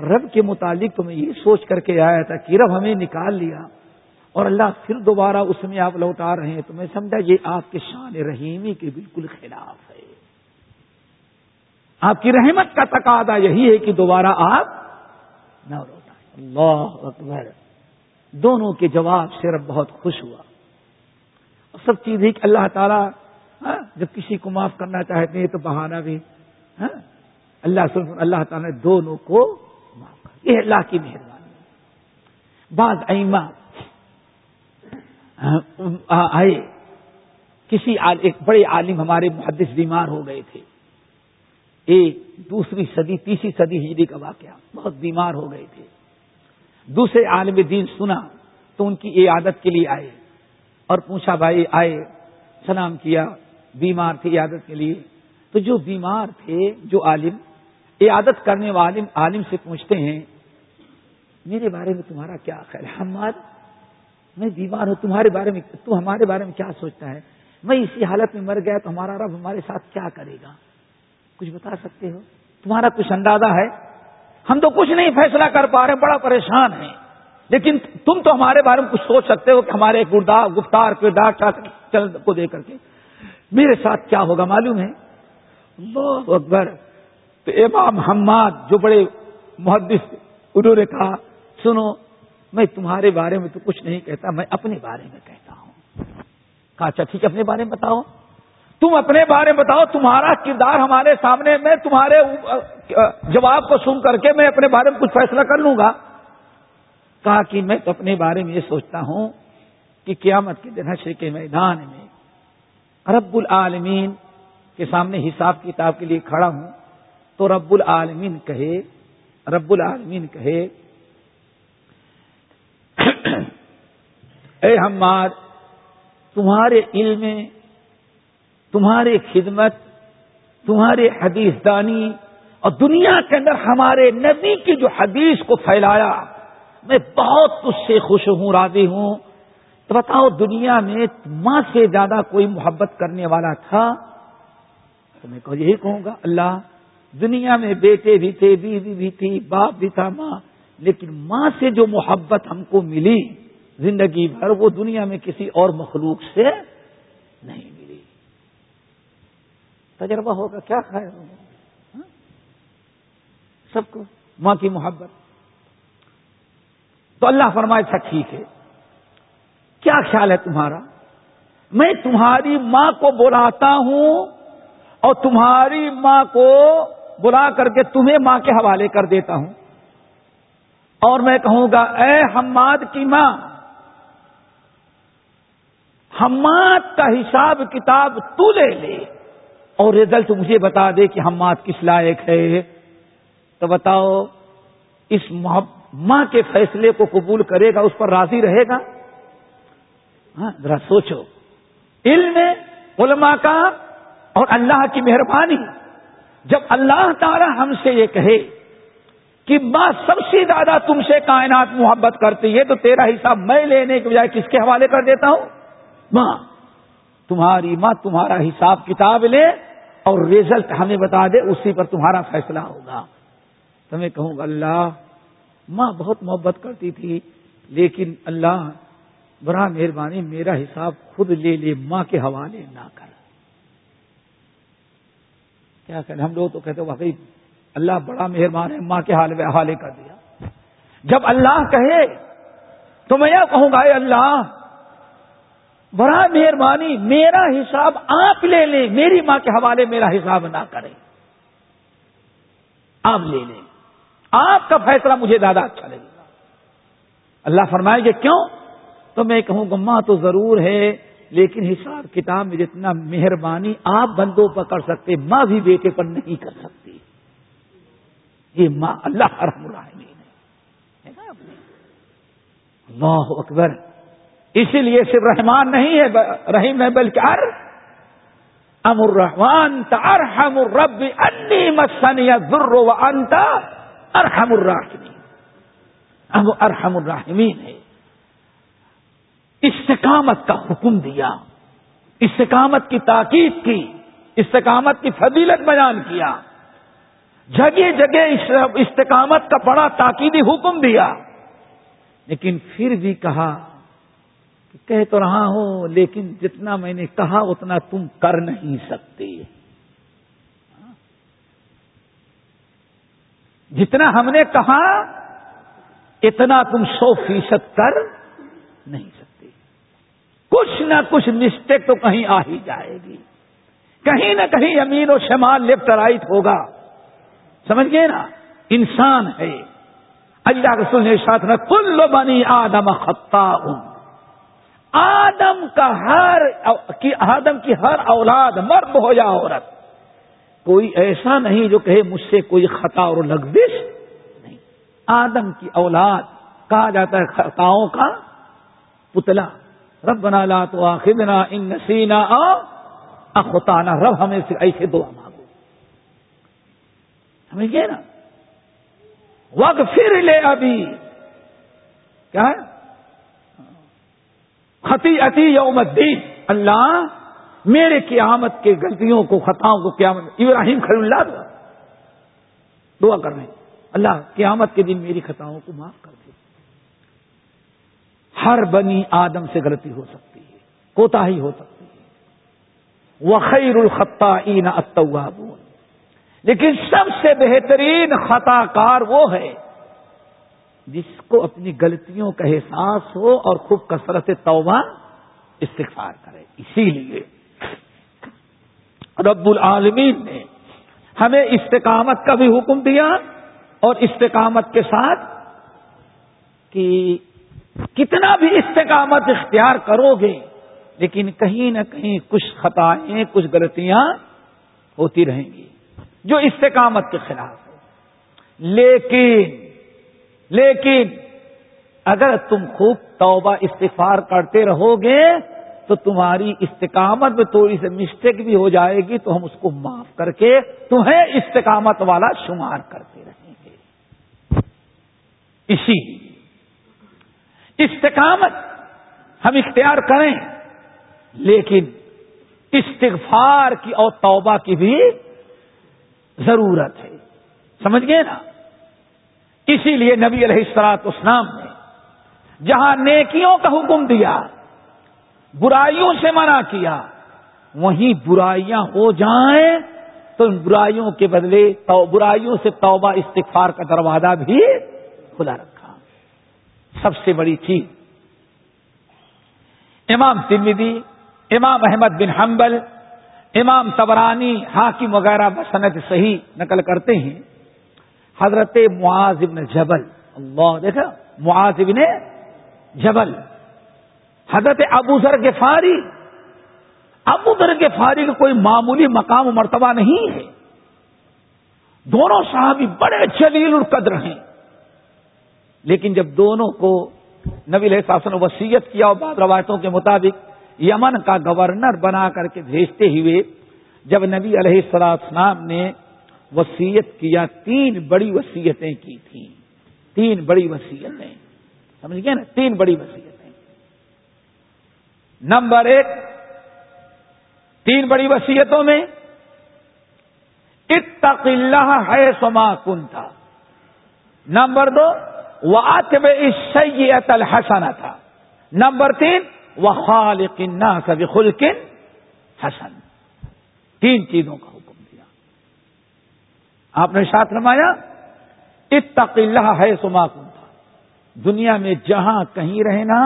رب کے متعلق تو میں یہ سوچ کر کے آیا تھا کہ رب ہمیں نکال لیا، اور اللہ پھر دوبارہ اس میں آپ لوٹا رہے ہیں۔ تو میں سمجھا یہ آپ کے شان رحیمی کے بالکل خلاف ہے۔ آپ کی رحمت کا تقاضا یہی ہے کہ دوبارہ آپ نہ لوٹائیں اللہ اکبر۔ دونوں کے جواب سے رب بہت خوش ہوا۔ اور سب چیزیں کہ اللہ تعالیٰ ہاں، جب کسی کو معاف کرنا چاہتے ہیں تو بہانہ بھی ہاں، اللہ اللہ تعالیٰ نے دونوں کو معاف کر یہ اللہ کی مہربانی بعض ایما ہاں، آئے۔ کسی ایک بڑے عالم ہمارے محدث بیمار ہو گئے تھے۔ ایک دوسری صدی تیسری صدی ہجری کا واقعہ بہت بیمار ہو گئے تھے۔ دوسرے عالم دین سنا تو ان کی عادت کے لیے آئے اور پوچھا بھائی آئے، سلام کیا، بیمار تھے عادت کے لیے؟ تو جو بیمار تھے، جو عالم عادت کرنے والے عالم سے پوچھتے ہیں، میرے بارے میں تمہارا کیا خیال ہے؟ ہمار میں بیمار ہوں، تمہارے بارے میں، تو ہمارے بارے میں کیا سوچتا ہے؟ میں اسی حالت میں مر گیا تو ہمارا رب ہمارے ساتھ کیا کرے گا؟ کچھ بتا سکتے ہو؟ تمہارا کچھ اندازہ ہے؟ ہم تو کچھ نہیں فیصلہ کر پا رہے بڑا پریشان ہیں۔ لیکن تم تو ہمارے بارے میں کچھ سوچ سکتے ہو کہ ہمارے گردار گفتار، کردار چل کو دے کر کے۔ میرے ساتھ کیا ہوگا معلوم ہے؟ اللہ اکبر۔ تو امام حماد جو بڑے محدث، انہوں نے کہا، سنو، میں تمہارے بارے میں تو کچھ نہیں کہتا، میں اپنے بارے میں کہتا ہوں۔ کہا اچھا ٹھیک اپنے بارے میں بتاؤ۔ تم اپنے بارے میں بتاؤ، تمہارا کردار ہمارے سامنے، میں تمہارے جواب کو سن کر کے میں اپنے بارے میں کچھ فیصلہ کر لوں گا۔ کہا کہ میں تو اپنے بارے میں یہ سوچتا ہوں کہ قیامت کے دن حشر کے میدان میں رب العالمین کے سامنے حساب کتاب کے لیے کھڑا ہوں تو رب العالمین کہے، رب العالمین کہے، اے ہمار، تمہارے علم میں تمہارے خدمت تمہارے حدیث دانی اور دنیا کے اندر ہمارے نبی کی جو حدیث کو پھیلایا، میں بہت اس سے خوش ہوں، راضی ہوں۔ تو بتاؤ، دنیا میں ماں سے زیادہ کوئی محبت کرنے والا تھا؟ تو میں یہی کہوں گا، اللہ، دنیا میں بیٹے بھی تھے، بیوی بھی تھی، باپ بھی تھا، ماں۔ لیکن ماں سے جو محبت ہم کو ملی زندگی بھر، وہ دنیا میں کسی اور مخلوق سے نہیں ملی۔ تجربہ ہوگا، کیا خیر ہوگا؟ ہاں؟ سب کو ماں کی محبت۔ تو اللہ فرمائے اچھا ٹھیک ہے۔ کیا خیال ہے تمہارا؟ میں تمہاری ماں کو بلاتا ہوں اور تمہاری ماں کو بلا کر کے تمہیں ماں کے حوالے کر دیتا ہوں۔ اور میں کہوں گا، اے حماد کی ماں، حماد کا حساب کتاب تو لے لے۔ اور رزلٹ مجھے بتا دے کہ حماد کس لائق ہے۔ تو بتاؤ، اس ماں کے فیصلے کو قبول کرے گا، اس پر راضی رہے گا؟ ہاں ذرا سوچو۔ علم علماء کا اور اللہ کی مہربانی۔ جب اللہ تعالی ہم سے یہ کہے کہ ماں سب سے زیادہ تم سے کائنات محبت کرتی ہے، تو تیرا حساب میں لینے کے بجائے کس کے حوالے کر دیتا ہوں؟ ماں۔ تمہاری ماں تمہارا حساب کتاب لے۔ اور ریزلٹ ہمیں بتا دے، اسی پر تمہارا فیصلہ ہوگا۔ تو میں کہوں گا، اللہ، ماں بہت محبت کرتی تھی، لیکن اللہ، برا مہربانی، میرا حساب خود لے لے، ماں کے حوالے نہ کر۔ کیا کہ ہم لوگ تو کہتے واقعی اللہ بڑا مہربان ہے، ماں کے حال میں حوالے کر دیا۔ جب اللہ کہے، تو میں یہ کہوں گا، اے اللہ بڑا مہربانی، میرا حساب آپ لے لیں، میری ماں کے حوالے میرا حساب نہ کریں۔ آپ لے لیں۔ آپ کا فیصلہ مجھے زیادہ اچھا لگے۔ گا اللہ فرمائے کہ کیوں؟ تو میں کہوں گا، ماں تو ضرور ہے، لیکن حساب کتاب میں جتنا مہربانی آپ بندوں پر کر سکتے، ماں بھی بیٹے پر نہیں کر سکتی۔ یہ ماں اللہ رحم الرحمین ہے۔ اللہ اکبر۔ اسی لیے صرف رحمان نہیں ہے رحیم ہے، بلکہ ار ام الرحمان ارحم الرب انی مسنی ذر و انت ارحم الراحمین ام ارحم الراحمین ہے استقامت کا حکم دیا، استقامت کی تاکید کی، استقامت کی فضیلت بیان کیا۔ جگہ جگہ استقامت کا بڑا تاکیدی حکم دیا۔ لیکن پھر بھی کہا کہہ تو رہا ہوں، لیکن جتنا میں نے کہا اتنا تم کر نہیں سکتے۔ جتنا ہم نے کہا، اتنا تم سو فیصد کر نہیں سکتے۔ کچھ نہ کچھ مسٹیک تو کہیں آ ہی جائے گی۔ کہیں نہ کہیں امین و شمال لیفٹ رائٹ ہوگا۔ سمجھ گئے نا؟ انسان ہے۔ اللہ رسول نے ساتھ میں کل بنی آدم خطا ہوں آدم کا ہر آدم کی ہر اولاد مرد ہو یا عورت، کوئی ایسا نہیں جو کہے مجھ سے کوئی خطا اور لگزش نہیں۔ آدم کی اولاد، کہا جاتا ہے خطاؤں کا پتلا۔ رب بنا لا تو آخرنا ان نسینا اخوتانا رب ہمیں سے ایسے دعا مانگو۔ ہمیں کہنا نا؟ وقت پھر لے ابھی کیا ہے؟ خطی عتی یوم الدین۔ اللہ میرے قیامت کے غلطیوں کو، خطاؤں کو قیامت ابراہیم خلی اللہ دعا۔ دعا کر رہے ہیں۔ اللہ قیامت کے دن میری خطاؤں کو معاف کر دے۔ ہر بنی آدم سے غلطی ہو سکتی ہے کوتا ہی ہو سکتی ہے۔ وہ خیر الخطا لیکن سب سے بہترین خطا کار وہ ہے جس کو اپنی غلطیوں کا احساس ہو اور خوب کثرت توبہ استغفار کرے، اسی لیے رب العالمین نے ہمیں استقامت کا بھی حکم دیا اور استقامت کے ساتھ کہ کتنا بھی استقامت اختیار کرو گے لیکن کہیں نہ کہیں کچھ خطائیں، کچھ غلطیاں ہوتی رہیں گی جو استقامت کے خلاف ہے لیکن لیکن اگر تم خوب توبہ استفار کرتے رہو گے تو تمہاری استقامت میں تھوڑی سی مسٹیک بھی ہو جائے گی، تو ہم اس کو معاف کر کے تمہیں استقامت والا شمار کرتے رہیں گے۔ اسی استقامت ہم اختیار کریں، لیکن استغفار کی اور توبہ کی بھی ضرورت ہے۔ سمجھ گئے نا؟ اسی لیے نبی علیہ السلاط اسلام نے جہاں نیکیوں کا حکم دیا، برائیوں سے منع کیا، وہیں برائیاں ہو جائیں تو ان برائیوں کے بدلے برائیوں سے توبہ استغفار کا دروازہ بھی کھلا رکھا۔ سب سے بڑی چیز، امام ترمیدی امام احمد بن حنبل، امام تبرانی حاکم وغیرہ بسنت صحیح نقل کرتے ہیں۔ حضرت معاذ ابن جبل. اللہ، دیکھا؟ معاذ ابن جبل. حضرت ابو ذر کے فاری ابو ذر کے فاری کا کوئی معمولی مقام و مرتبہ نہیں ہے. دونوں صحابی بڑے جلیل القدر ہیں. لیکن جب دونوں کو نبی علیہ نے وسیعت کیا اور بعض روایتوں کے مطابق یمن کا گورنر بنا کر کے بھیجتے ہوئے، جب نبی علیہ السلام نے وسیعت کیا تین بڑی وسیعتیں کی تھیں۔ تین بڑی وسیعتیں سمجھ گئے نا؟ تین بڑی وسیعتیں نمبر ایک، تین بڑی وسیعتوں میں، اتق اللہ ہے سما کن تھا نمبر دو وہ آتب سید الحسن تھا نمبر تین وہ خالق سب خلقن حسن۔ تین چیزوں کا۔ آپ نے ساتھ رمایا اتق اللہ ہے سما کن دنیا میں جہاں کہیں رہنا،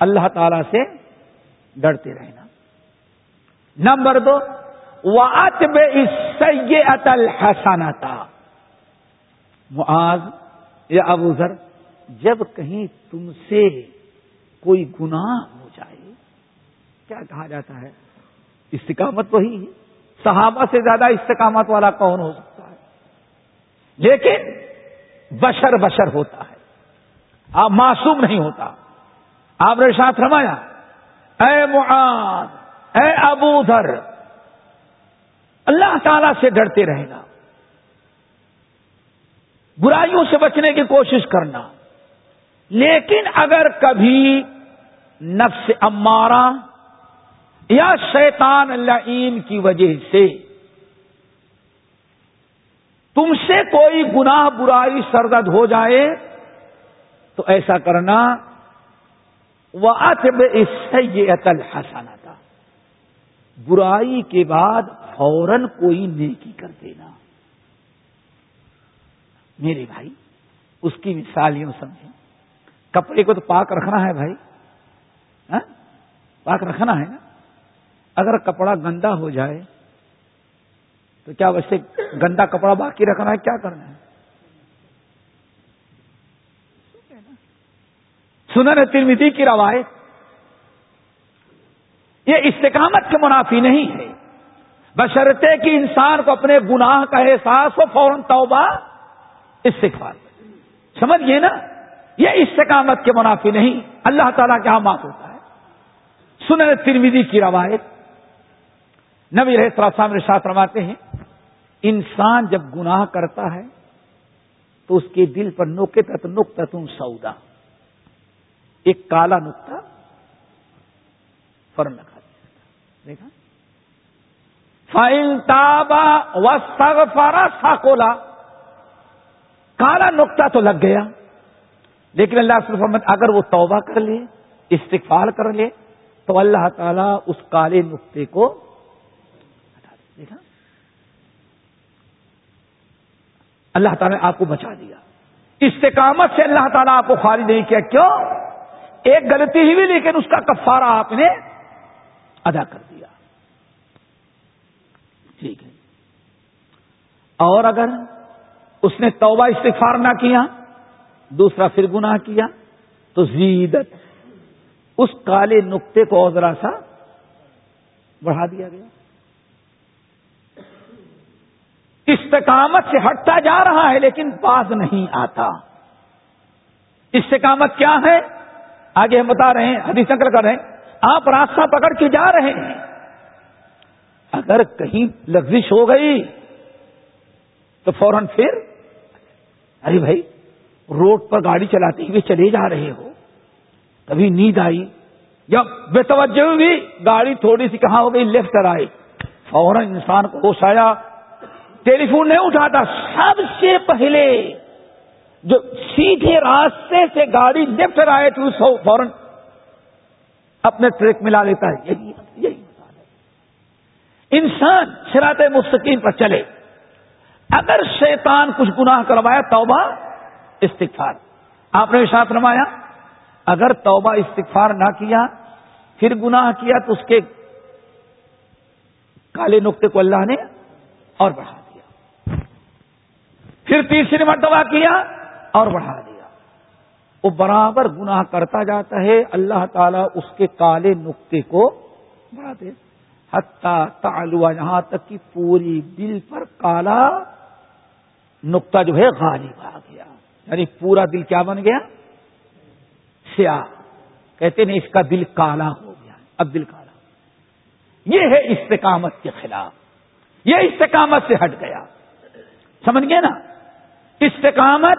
اللہ تعالی سے ڈرتے رہنا۔ نمبر دو وہ اتب سید الحسن تھا معاذ یا ابو ذر، جب کہیں تم سے کوئی گناہ ہو جائے، کیا کہا جاتا ہے؟ استقامت وہی ہے۔ صحابہ سے زیادہ استقامت والا کون ہو؟ سکتا لیکن بشر بشر ہوتا ہے۔ آپ معصوم نہیں ہوتا۔ آپ نے ساتھ رمایا اے معاذ، اے ابو ذر، اللہ تعالی سے ڈرتے رہے گا برائیوں سے بچنے کی کوشش کرنا۔ لیکن اگر کبھی نفس امارہ یا شیطان اللہ کی وجہ سے تم سے کوئی گناہ برائی سرد ہو جائے تو ایسا کرنا وہ اتب اس سے یہ عطل تھا برائی کے بعد فوراً کوئی نیکی کر دینا۔ میرے بھائی، اس کی مثال یوں سمجھیں۔ کپڑے کو تو پاک رکھنا ہے بھائی۔ ہاں؟ پاک رکھنا ہے۔ نا اگر کپڑا گندا ہو جائے تو کیا ویسے گندا کپڑا باقی رکھنا ہے؟ کیا کرنا ہے؟ سنن ترمیدی کی روایت، یہ استقامت کے منافی نہیں ہے۔ بشرتے کہ انسان کو اپنے گناہ کا احساس ہو، فوراً توبہ، استغفار۔ سمجھ گئے نا؟ یہ استقامت کے منافی نہیں۔ اللہ تعالیٰ کیا معاف ہوتا ہے۔ سنن ترمیدی کی روایت، نبی رہے نے ساتھ رواتے ہیں انسان جب گناہ کرتا ہے تو اس کے دل پر نوکت نقطہ تم سودا۔ ایک کالا نقطہ فرن لگا دیا دیکھا؟ فائن تابا و سگ فارا ساکولا کالا نقطہ تو لگ گیا۔ لیکن اللہ محمد اگر وہ توبہ کر لے استقفال کر لے، تو اللہ تعالیٰ اس کالے نقطے کو ہٹا دے۔ دیکھا؟ اللہ تعالیٰ نے آپ کو بچا دیا۔ استقامت سے اللہ تعالیٰ آپ کو خارج نہیں کیا۔ کیوں؟ ایک غلطی ہی ہوئی لیکن اس کا کفارہ آپ نے ادا کر دیا۔ ٹھیک ہے۔ اور اگر اس نے توبہ استغفار نہ کیا، دوسرا پھر گناہ کیا، تو زیدت، اس کالے نقطے کو اور ذرا سا بڑھا دیا گیا۔ استقامت سے ہٹتا جا رہا ہے لیکن باز نہیں آتا۔ استقامت کیا ہے؟ آگے ہم بتا رہے ہیں، حدیث نقل کر رہے ہیں۔ آپ راستہ پکڑ کے جا رہے ہیں۔ اگر کہیں لفزش ہو گئی تو فوراً پھر ارے بھائی، روڈ پر گاڑی چلاتے ہوئے چلے جا رہے ہو۔ کبھی نیند آئی، یا بے توجہ بھی گاڑی تھوڑی سی کہاں ہو گئی لیفٹ رائٹ فوراً انسان کو ہوش آیا۔ ٹیلی فون نہیں اٹھاتا۔ سب سے پہلے جو سیدھے راستے سے گاڑی لیفٹ رائٹ فوراً اپنے ٹریک ملا لیتا ہے۔ یہی یہی انسان سرات مستقیم پر چلے۔ اگر شیطان کچھ گناہ کروایا، توبہ، استغفار۔ آپ نے ساتھ رمایا اگر توبہ، استغفار نہ کیا، پھر گناہ کیا، تو اس کے کالے نقطے کو اللہ نے اور بڑھا۔ پھر تیسری مرتبہ کیا اور بڑھا دیا۔ وہ برابر گناہ کرتا جاتا ہے، اللہ تعالیٰ اس کے کالے نقطے کو بڑھا دے۔ حتیٰ تعلوہ یہاں تک کہ پوری دل پر کالا نقطہ جو ہے غالب آ گیا۔ یعنی پورا دل کیا بن گیا؟ سیاہ۔ کہتے ہیں اس کا دل کالا ہو گیا۔ اب دل کالا۔ یہ ہے استقامت کے خلاف۔ یہ استقامت سے ہٹ گیا۔ سمجھ گئے نا؟ استقامت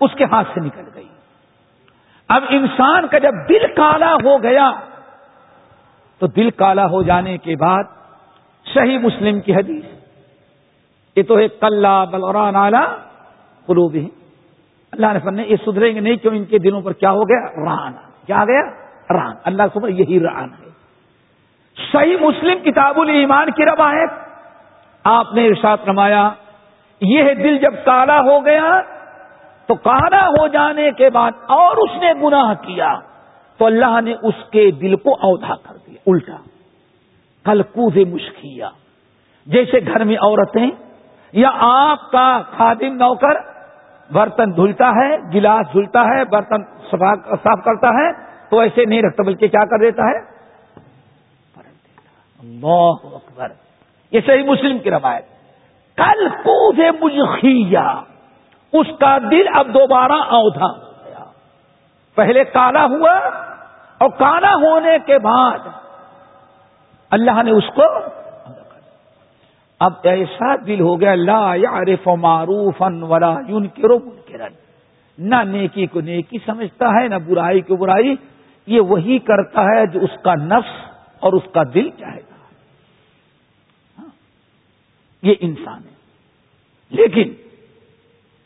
اس کے ہاتھ سے نکل گئی۔ اب انسان کا جب دل کالا ہو گیا، تو دل کالا ہو جانے کے بعد صحیح مسلم کی حدیث، یہ تو ہے کلّا بلوران اعلی قلوب ہی اللہ نے فرنے یہ سدھریں گے نہیں کیوں؟ ان کے دلوں پر کیا ہو گیا؟ ران۔ کیا گیا؟ ران۔ اللہ سب یہی ران ہے۔ صحیح مسلم کتاب الایمان کی روایت، آپ نے ارشاد رمایا یہ دل جب کالا ہو گیا تو کالا ہو جانے کے بعد اور اس نے گناہ کیا تو اللہ نے اس کے دل کو اودا کر دیا، الٹا۔ کل کو مشکیا جیسے گھر میں عورتیں یا آپ کا خادم نوکر برتن دھلتا ہے، گلاس دھلتا ہے، برتن صاف کرتا ہے، تو ایسے نہیں رکھتا، بلکہ کیا کر دیتا ہے؟ اللہ اکبر۔ یہ صحیح مسلم کی روایت۔ کل کو مجھیا اس کا دل اب دوبارہ اودھا ہو گیا پہلے کالا ہوا اور کالا ہونے کے بعد اللہ نے اس کو اب ایسا دل ہو گیا، لا یعرف معروفا ولا ينکر منکرا۔ نہ نیکی کو نیکی سمجھتا ہے، نہ برائی کو برائی۔ یہ وہی کرتا ہے جو اس کا نفس اور اس کا دل چاہے گا ہاں، یہ انسان ہے۔ لیکن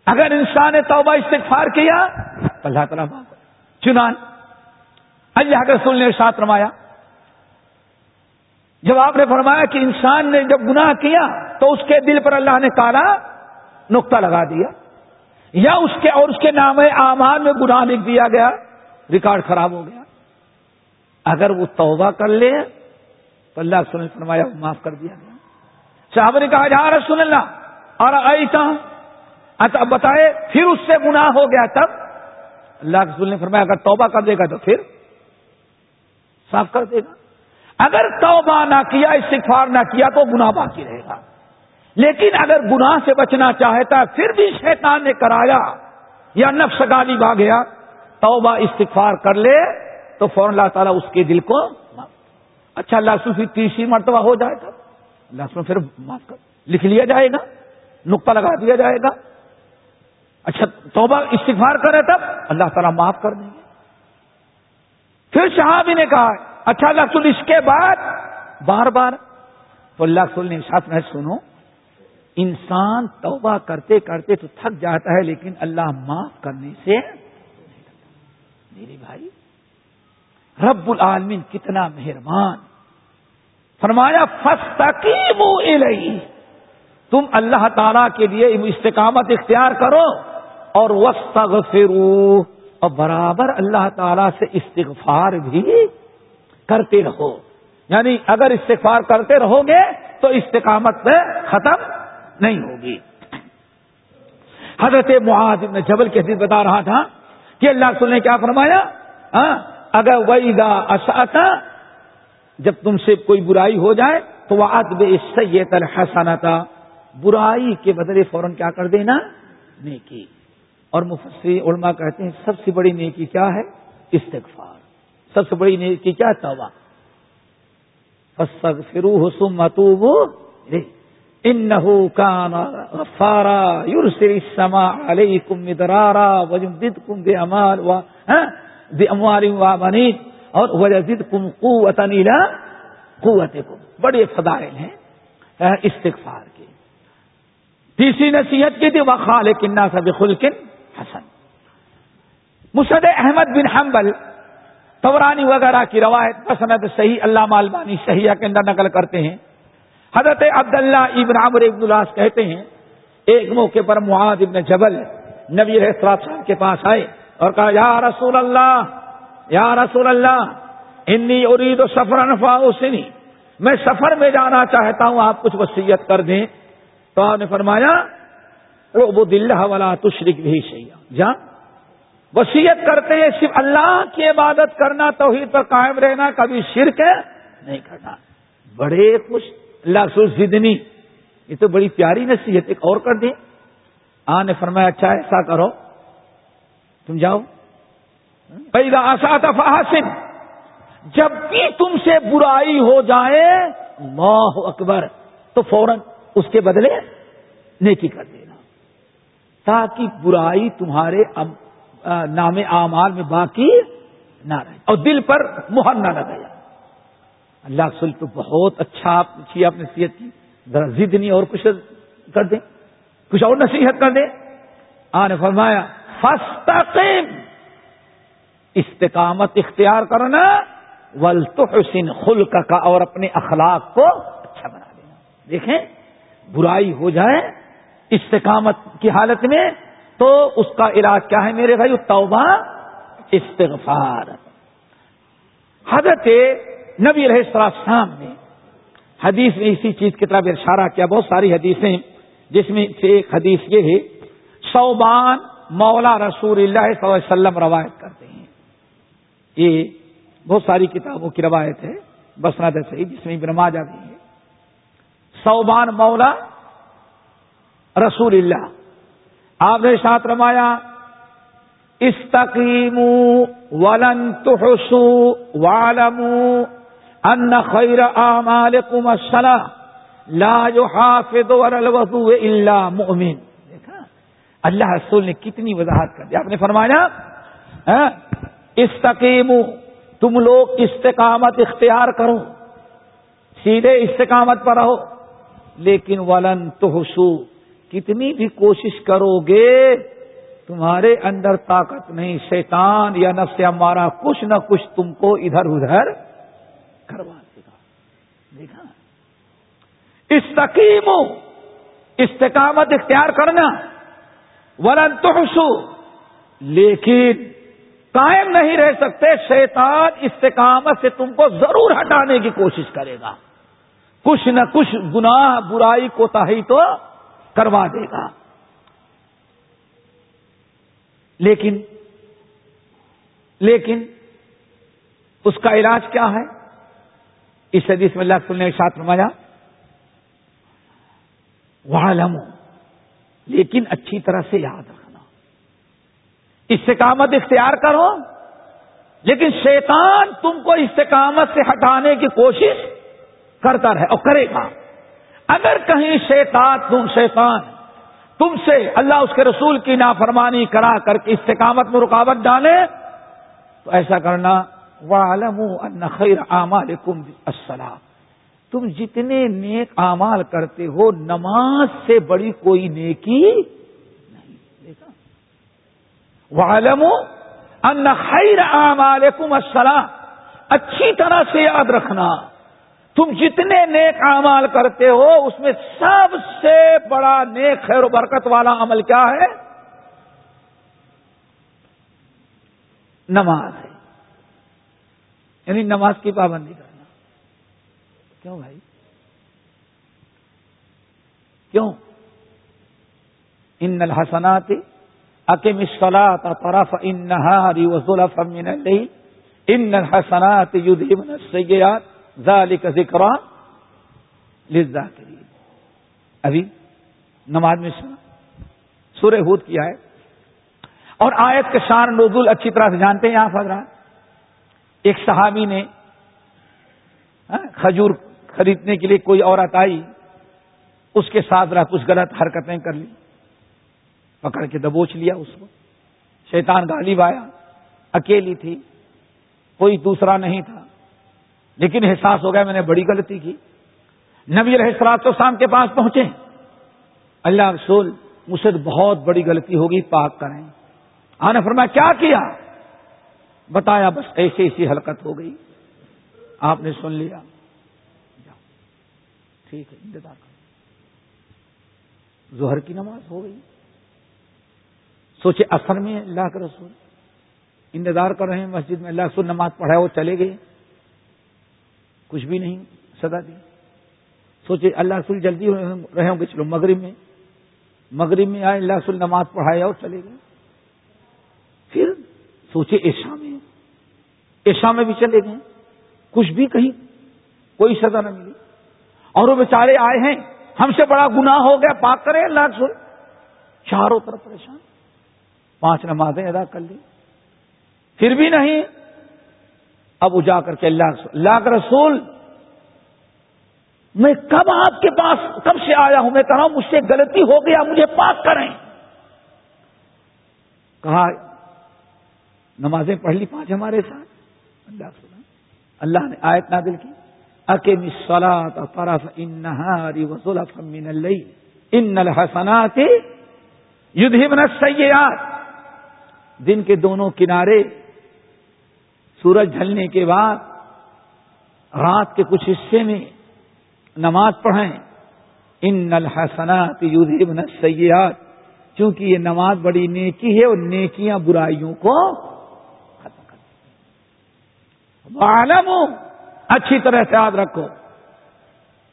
اگر انسان نے توبہ استغفار کیا، تو اللہ تعالیٰ چنان اللہ کے رسول نے ساتھ رمایا جب آپ نے فرمایا کہ انسان نے جب گناہ کیا، تو اس کے دل پر اللہ نے کالا نقطہ لگا دیا، یا اس کے اور اس کے نام آمان میں گناہ لکھ دیا گیا، ریکارڈ خراب ہو گیا۔ اگر وہ توبہ کر لے، تو اللہ رسول نے فرمایا، معاف کر دیا گیا۔ صاحب نے کہا، جا رسول اللہ اور ایسا اچھا، اب بتائے، پھر اس سے گناہ ہو گیا تب؟ اللہ رسول نے فرمایا، اگر توبہ کر دے گا تو پھر صاف کر دے گا۔ اگر توبہ نہ کیا، استغفار نہ کیا تو گناہ باقی رہے گا۔ لیکن اگر گناہ سے بچنا چاہتا ہے، پھر بھی شیطان نے کرایا یا نفس گالی بھا گیا، توبہ استغفار کر لے تو فوراً اللہ تعالیٰ اس کے دل کو اچھا اللہ سے پھر تیسری مرتبہ ہو جائے گا اللہ سے پھر معاف کر لکھ لیا جائے گا، نقطہ لگا دیا جائے گا۔ اچھا توبہ استغفار کرے تب اللہ تعالیٰ معاف کر دیں گے۔ پھر صحابی نے کہا اچھا اللہ سن اس کے بعد بار بار تو اللہ رسول نے ساتھ میں سنو، انسان توبہ کرتے کرتے تو تھک جاتا ہے، لیکن اللہ معاف کرنے سے میرے بھائی، رب العالمین کتنا مہربان۔ فرمایا فستقیم الی تم اللہ تعالی کے لیے استقامت اختیار کرو اور وسط اور برابر اللہ تعالی سے استغفار بھی کرتے رہو۔ یعنی اگر استغفار کرتے رہو گے تو استقامت میں ختم نہیں ہوگی۔ حضرت معاذ ابن جبل کے حدیث بتا رہا تھا کہ اللہ رسول نے کیا فرمایا؟ ہاں؟ اگر وہی دا جب تم سے کوئی برائی ہو جائے تو وہ ادب سید الحسن تھا برائی کے بدلے فوراً کیا کر دینا؟ نیکی۔ اور مفسری علماء کہتے ہیں سب سے بڑی نیکی کیا ہے؟ استغفار۔ سب سے بڑی نیکی کیا توبہ۔ فرو حسم متوب انه كان غفارا يرسل السماء عليكم مدرارا ويمددكم باموال و ہاں؟ باموال وبنين اور ويزدكم قوه الى قوتكم۔ بڑے فضائل ہیں استغفار کے۔ تیسری نصیحت کی تھی وہ خالق الناس بخلق حسن۔ مسد احمد بن حنبل، تورانی وغیرہ کی روایت پسند صحیح اللہ مالبانی صحیح کے اندر نقل کرتے ہیں۔ حضرت عبداللہ ابن عمر ابن العاص کہتے ہیں، ایک موقع پر معاذ ابن جبل نبی صاحب کے پاس آئے اور کہا، یا رسول اللہ یا رسول اللہ، انی ارید و سفر انفا میں سفر میں جانا چاہتا ہوں، آپ کچھ وسیعت کر دیں۔ تو آپ نے فرمایا وہ دلہ والا تشرق بھی سیاح جا۔ وسیعت کرتے ہیں، صرف اللہ کی عبادت کرنا، توحید پر قائم رہنا، کبھی شرک نہیں کرنا۔ بڑے خوش، اللہ زدنی۔ یہ تو بڑی پیاری نصیحت، ایک اور کر دیں۔ آ نے فرمایا اچھا ایسا کرو۔ تم جاؤ۔ پہلا آسا فحاسن جب بھی تم سے برائی ہو جائے، اللہ اکبر۔ تو فوراً اس کے بدلے نیکی کر دینا۔ تاکہ برائی تمہارے نام اعمال میں باقی نہ رہے۔ اور دل پر مہر نہ لگے اللہ رسول تو بہت اچھا آپ آپ نصیحت کی۔ ذرا ضد نہیں اور کچھ کر دیں۔ کچھ اور نصیحت کر دیں۔ آنے فرمایا فستقیم استقامت اختیار کرنا ول تو خلق کا اور اپنے اخلاق کو اچھا بنا دینا۔ دیکھیں، برائی ہو جائے استقامت کی حالت میں، تو اس کا علاج کیا ہے میرے بھائی؟ توبہ، استغفار۔ حضرت نبی رہے شام نے حدیث میں اسی چیز کی طرف اشارہ کیا، بہت ساری حدیثیں، جس میں سے ایک حدیث یہ ہے، صوبان مولا رسول اللہ صلی اللہ علیہ وسلم روایت کرتے ہیں۔ یہ بہت ساری کتابوں کی روایت ہے، بسنت صحیح جس میں برما جاتی ہے صوبان مولا رسول اللہ۔ آپ نے ساتھ رمایا استقیم ولن تحسو والمو ان خیر اعمالکم الصلاة لا يحافظ على الوضوء الا مؤمن۔ دیکھا، اللہ رسول نے کتنی وضاحت کر دی۔ آپ نے فرمایا ہاں، استقیم تم لوگ استقامت اختیار کرو، سیدھے استقامت پر رہو، لیکن ولن تو کتنی بھی کوشش کرو گے، تمہارے اندر طاقت نہیں، شیطان یا نفس ہمارا کچھ نہ کچھ تم کو ادھر ادھر کروا دے گا۔ دیکھا؟ استقیم استقامت اختیار کرنا، ولن تو لیکن قائم نہیں رہ سکتے، شیطان استقامت سے تم کو ضرور ہٹانے کی کوشش کرے گا۔ کچھ نہ کچھ گناہ، برائی کو تاہی تو کروا دے گا۔ لیکن لیکن اس کا علاج کیا ہے؟ اس حدیث میں اللہ نے ساتھ نمایا وہ لیکن اچھی طرح سے یاد استقامت اختیار کرو، لیکن شیطان تم کو استقامت سے ہٹانے کی کوشش کرتا رہے اور کرے گا۔ اگر کہیں شیطان، تم شیطان، تم سے اللہ اس کے رسول کی نافرمانی کرا کر کے استقامت میں رکاوٹ ڈالے، تو ایسا کرنا والم خیر اعمال کم تم جتنے نیک اعمال کرتے ہو، نماز سے بڑی کوئی نیکی والم ان خیر اعمالکم السلام اچھی طرح سے یاد رکھنا۔ تم جتنے نیک اعمال کرتے ہو، اس میں سب سے بڑا نیک خیر و برکت والا عمل کیا ہے؟ نماز ہے۔ یعنی نماز کی پابندی کرنا۔ کیوں بھائی؟ کیوں؟ ان الحسنات اکیم الصلاۃ طرف النهار وزلفا من الليل. ان الحسنات يذهبن السيئات. ذلك ذکرى للذاکرین ابھی نماز میں سنا. سورہ ہود کیا ہے؟ اور آیت کے شان نزول اچھی طرح سے جانتے ہیں آپ حضرات. ایک صحابی نے ہاں، کھجور خریدنے کے لیے کوئی عورت آئی، اس کے ساتھ رہ کچھ غلط حرکتیں کر لی۔ پکڑ کے دبوچ لیا اس کو۔ شیطان غالب آیا، اکیلی تھی، کوئی دوسرا نہیں تھا۔ لیکن احساس ہو گیا میں نے بڑی غلطی کی۔ نبی الحسرات تو شام کے پاس پہنچے۔ اللہ رسول، مجھ سے بہت بڑی غلطی ہوگی، پاک کریں۔ آنے فرمایا، کیا کیا؟ بتایا، بس ایسی ایسی حرکت ہو گئی۔ آپ نے سن لیا۔ ٹھیک ہے، انتظار کر ظہر کی نماز ہو گئی۔ سوچے اثر میں اللہ کا رسول انتظار کر رہے ہیں مسجد میں اللہ رسول نماز پڑھائے وہ چلے گئے کچھ بھی نہیں سدا دی سوچے اللہ رسول جلدی رہے ہوں گے چلو مغرب میں مغرب میں آئے اللہ رسول نماز پڑھائے اور چلے گئے پھر سوچے ایشا میں ایشا میں بھی چلے گئے کچھ بھی کہیں کوئی سزا نہ ملی اور وہ بیچارے آئے ہیں ہم سے بڑا گناہ ہو گیا پاک کرے اللہ رسول چاروں طرف پریشان پانچ نمازیں ادا کر لی۔ پھر بھی نہیں۔ اب اجا کر کے اللہ اللہ کا رسول۔ میں کب آپ کے پاس کب سے آیا ہوں؟ میں کہا مجھ سے غلطی ہو گیا مجھے پاک کریں۔ کہا، نمازیں پڑھ لی پانچ ہمارے ساتھ۔ اللہ سنا اللہ۔ نے آیت نادل کی۔ اکے مسلات طرف ان وسلف من اللہ ان الحسنات یدھمن سیئات دن کے دونوں کنارے سورج ڈھلنے کے بعد رات کے کچھ حصے میں نماز پڑھیں ان الحسنات یوزیبن سیاحت کیونکہ یہ نماز بڑی نیکی ہے اور نیکیاں برائیوں کو ختم کر عالم اچھی طرح سے یاد رکھو۔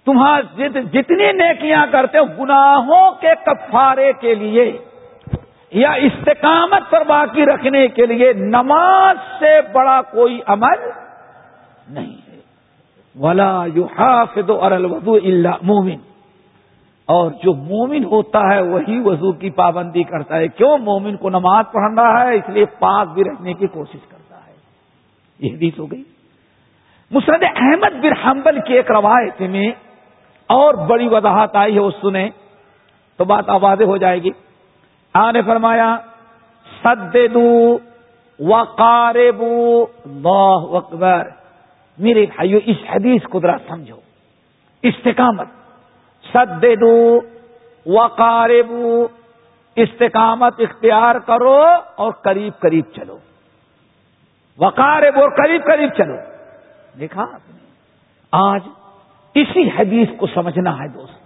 تمہارا جتنی نیکیاں کرتے ہو، گناہوں کے کفارے کے لیے یا استقامت پر باقی رکھنے کے لیے نماز سے بڑا کوئی عمل نہیں ہے۔ ولا یو حافظ الوضو اللہ مومن اور جو مومن ہوتا ہے وہی وضو کی پابندی کرتا ہے۔ کیوں؟ مومن کو نماز پڑھنا ہے، اس لیے پاک بھی رکھنے کی کوشش کرتا ہے۔ یہ حدیث ہو گئی۔ مسرد احمد بن حنبل کی ایک روایت میں اور بڑی وضاحت آئی ہے وہ سنیں تو بات آباد ہو جائے گی۔ آنے فرمایا سد دو اللہ اکبر۔ میرے بھائیو، اس حدیث کو ذرا سمجھو۔ استقامت۔ سد دو وقاربو، استقامت اختیار کرو اور قریب قریب چلو۔ وقارب اور قریب قریب چلو۔ دیکھا آج اسی حدیث کو سمجھنا ہے دوستو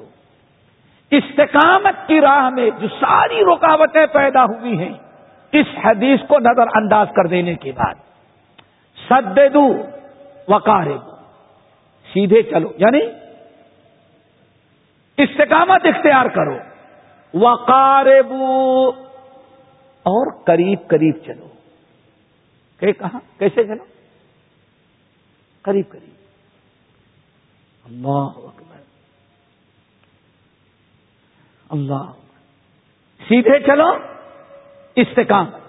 استقامت کی راہ میں جو ساری رکاوٹیں پیدا ہوئی ہیں، اس حدیث کو نظر انداز کر دینے کے بعد سد دو وکارے سیدھے چلو یعنی استقامت اختیار کرو وقارے اور قریب قریب چلو۔ کہ کہاں؟ کیسے چلو؟ قریب قریب۔ اللہ اکبر اللہ سیدھے چلو، استقامت۔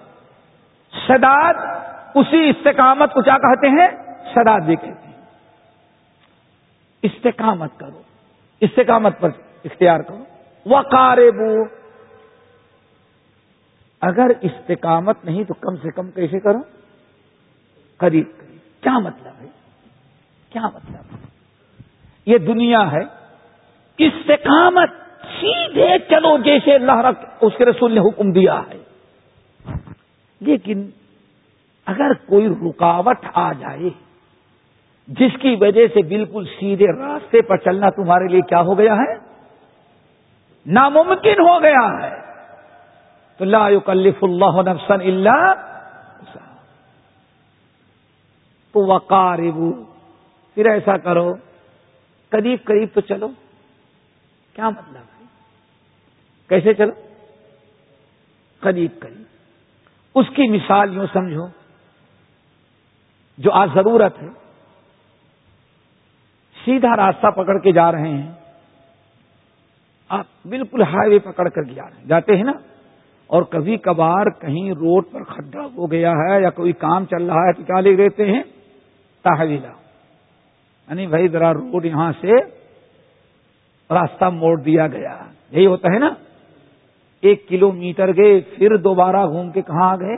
سداد، اسی استقامت کو کیا کہتے ہیں؟ سدا بھی کہتے ہیں۔ استقامت کرو۔ استقامت پر اختیار کرو۔ وقارے اگر استقامت نہیں تو کم سے کم کیسے کرو؟ قریب قریب کیا مطلب ہے؟ کیا مطلب ہے؟ یہ دنیا ہے۔ استقامت۔ سیدھے چلو جیسے اللہ رکھ اس کے رسول نے حکم دیا ہے۔ لیکن اگر کوئی رکاوٹ آ جائے، جس کی وجہ سے بالکل سیدھے راستے پر چلنا تمہارے لیے کیا ہو گیا ہے؟ ناممکن ہو گیا ہے۔ تو لا یکلف اللہ نفسن اللہ تو وقار پھر ایسا کرو، قریب قریب تو چلو۔ کیا مطلب ہے؟ کیسے چلو قریب قریب۔ اس کی مثال یوں سمجھو، جو آج ضرورت ہے، سیدھا راستہ پکڑ کے جا رہے ہیں۔ آپ بالکل ہائی وے پکڑ کر جا رہے ہیں۔ جاتے ہیں نا؟ اور کبھی کبھار کہیں روڈ پر کھڈا ہو گیا ہے یا کوئی کام چل رہا ہے تو کیا لے دیتے ہیں؟ تحویلا یعنی بھائی ذرا روڈ یہاں سے راستہ موڑ دیا گیا۔ یہی ہوتا ہے نا؟ ایک کلو میٹر گئے، پھر دوبارہ گھوم کے کہاں آ گئے؟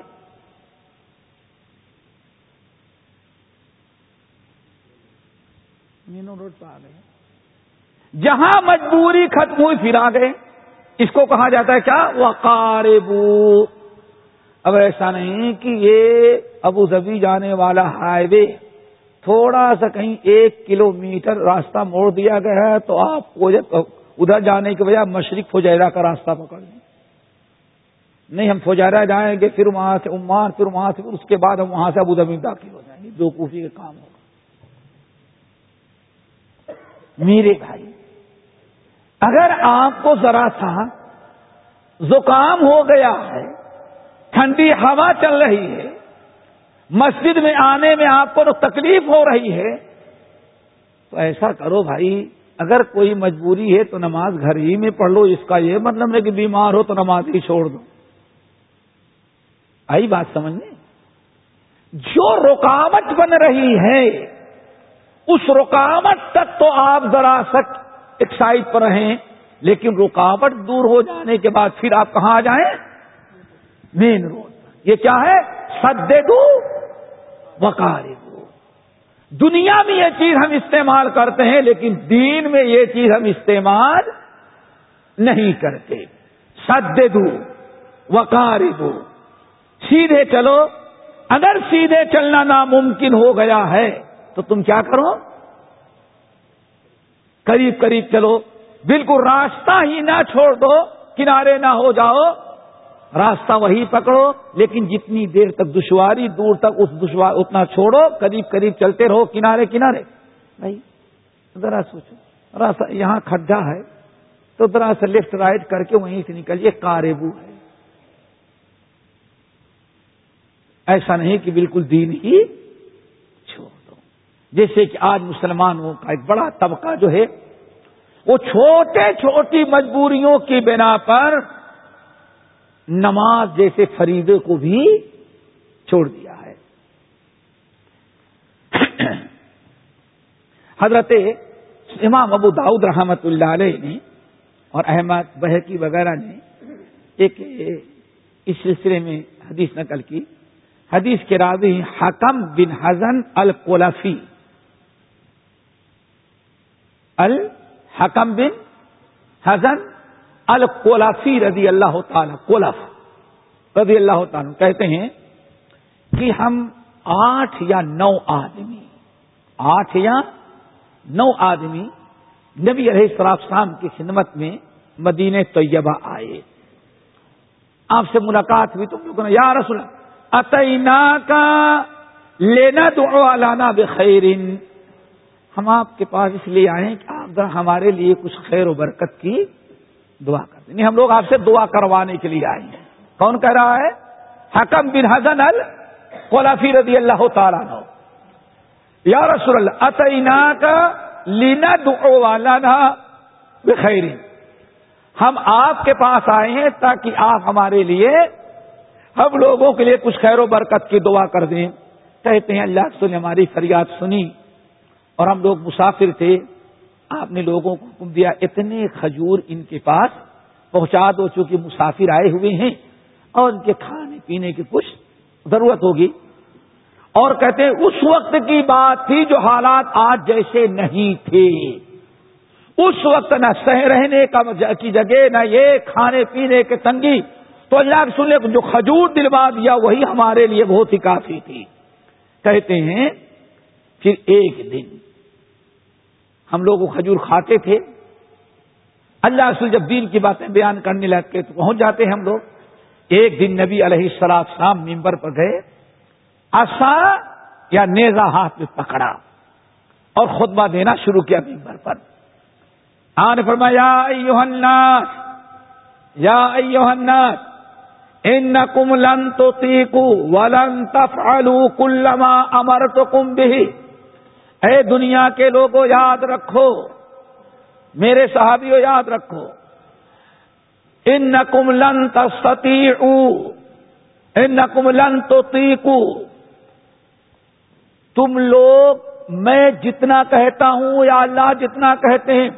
مینو روڈ پہ آ گئے۔ جہاں مجبوری ختم ہوئی، پھر آ گئے۔ اس کو کہا جاتا ہے کیا؟ وقار اب ایسا نہیں کہ یہ ابو ظبی جانے والا ہائی وے تھوڑا سا کہیں ایک کلو میٹر راستہ موڑ دیا گیا ہے تو آپ کو ادھر جانے کے بجائے مشرق فوجیرا کا راستہ پکڑ لیں۔ نہیں، ہم فوجیرا جائیں گے، پھر وہاں سے عمان، پھر وہاں سے اس کے بعد ہم وہاں سے ابو دبی داخل ہو جائیں گے۔ دو کوفی کا کام ہوگا۔ میرے بھائی، اگر آپ کو ذرا سا زکام ہو گیا ہے، ٹھنڈی ہوا چل رہی ہے، مسجد میں آنے میں آپ کو تو تکلیف ہو رہی ہے، تو ایسا کرو بھائی، اگر کوئی مجبوری ہے تو نماز گھر ہی میں پڑھ لو۔ اس کا یہ مطلب ہے کہ بیمار ہو تو نماز ہی چھوڑ دو۔ آئی بات سمجھنے؟ جو رکاوٹ بن رہی ہے، اس رکاوٹ تک تو آپ ذرا سک ایک سائڈ پر رہیں، لیکن رکاوٹ دور ہو جانے کے بعد پھر آپ کہاں آ جائیں؟ مین روڈ یہ کیا ہے؟ سدے دو وکارے دو دنیا میں یہ چیز ہم استعمال کرتے ہیں، لیکن دین میں یہ چیز ہم استعمال نہیں کرتے۔ سدے دو وکارے دو سیدھے چلو۔ اگر سیدھے چلنا ناممکن ہو گیا ہے، تو تم کیا کرو؟ قریب قریب چلو۔ بالکل راستہ ہی نہ چھوڑ دو، کنارے نہ ہو جاؤ۔ راستہ وہی پکڑو، لیکن جتنی دیر تک دشواری، دور تک اس دشوار، اتنا چھوڑو۔ قریب قریب چلتے رہو، کنارے کنارے۔ بھائی، ذرا سوچو۔ راستہ یہاں کھڈا ہے، تو ذرا سا لیفٹ رائٹ کر کے وہیں سے نکلیے کاریبو ہے۔ ایسا نہیں کہ بالکل دین ہی چھوڑ دو۔ جیسے کہ آج مسلمانوں کا ایک بڑا طبقہ جو ہے، وہ چھوٹے چھوٹی مجبوریوں کی بنا پر نماز جیسے فریدے کو بھی چھوڑ دیا ہے۔ حضرت امام ابو داؤد رحمت اللہ علیہ نے اور احمد بحقی وغیرہ نے ایک اس سلسلے میں حدیث نقل کی۔ حدیث کے راوی حکم بن حزن القلفی۔ الحکم بن حزن القلفی رضی اللہ تعالی کولف رضی اللہ تعالی کہتے ہیں کہ ہم آٹھ یا نو آدمی، آٹھ یا نو آدمی نبی علیہ السلام شام کی خدمت میں مدینہ طیبہ آئے۔ آپ سے ملاقات ہوئی تم لوگوں نے یا رسول اتنا کا لینا تو لانا بخیرن۔ ہم آپ کے پاس اس لیے آئے کہ آپ ہمارے لیے کچھ خیر و برکت کی دعا کر دیں۔ یعنی ہم لوگ آپ سے دعا کروانے کے لیے آئے ہیں۔ کون کہہ رہا ہے؟ حکم بن حسن الفی رضی اللہ تعالیٰ نو یا رسول اللہ اتنا کا لینا دعو والا نا بخیر ہم آپ کے پاس آئے ہیں تاکہ آپ ہمارے لیے ہم لوگوں کے لیے کچھ خیر و برکت کی دعا کر دیں۔ کہتے ہیں، اللہ سے ہماری فریاد سنی۔ اور ہم لوگ مسافر تھے۔ آپ نے لوگوں کو حکم دیا، اتنے کھجور ان کے پاس پہنچا دو، چونکہ مسافر آئے ہوئے ہیں۔ اور ان کے کھانے پینے کی کچھ ضرورت ہوگی۔ اور کہتے ہیں، اس وقت کی بات تھی جو حالات آج جیسے نہیں تھے۔ اس وقت نہ سہ رہنے کا کی جگہ، نہ یہ کھانے پینے کے تنگی۔ تو اللہ کے سننے جو کھجور دلوا دیا، وہی ہمارے لیے بہت ہی کافی تھی۔ کہتے ہیں، پھر ایک دن ہم لوگ وہ کھجور کھاتے تھے۔ اللہ رسول جب دین کی باتیں بیان کرنے لگتے تو پہنچ جاتے ہیں ہم لوگ۔ ایک دن نبی علیہ السلام شام ممبر پر گئے۔ آسا یا نیزا ہاتھ میں پکڑا اور خطبہ دینا شروع کیا ممبر پر۔ آن فرمایا الناس، یا الناس انکم لن تو ولن تفعلوا کل ما امرتکم به. اے دنیا کے لوگوں یاد رکھو، میرے صحابیوں یاد رکھو ان نقم لن تصتی ان نقم لن تو تم لوگ، میں جتنا کہتا ہوں یا اللہ جتنا کہتے ہیں،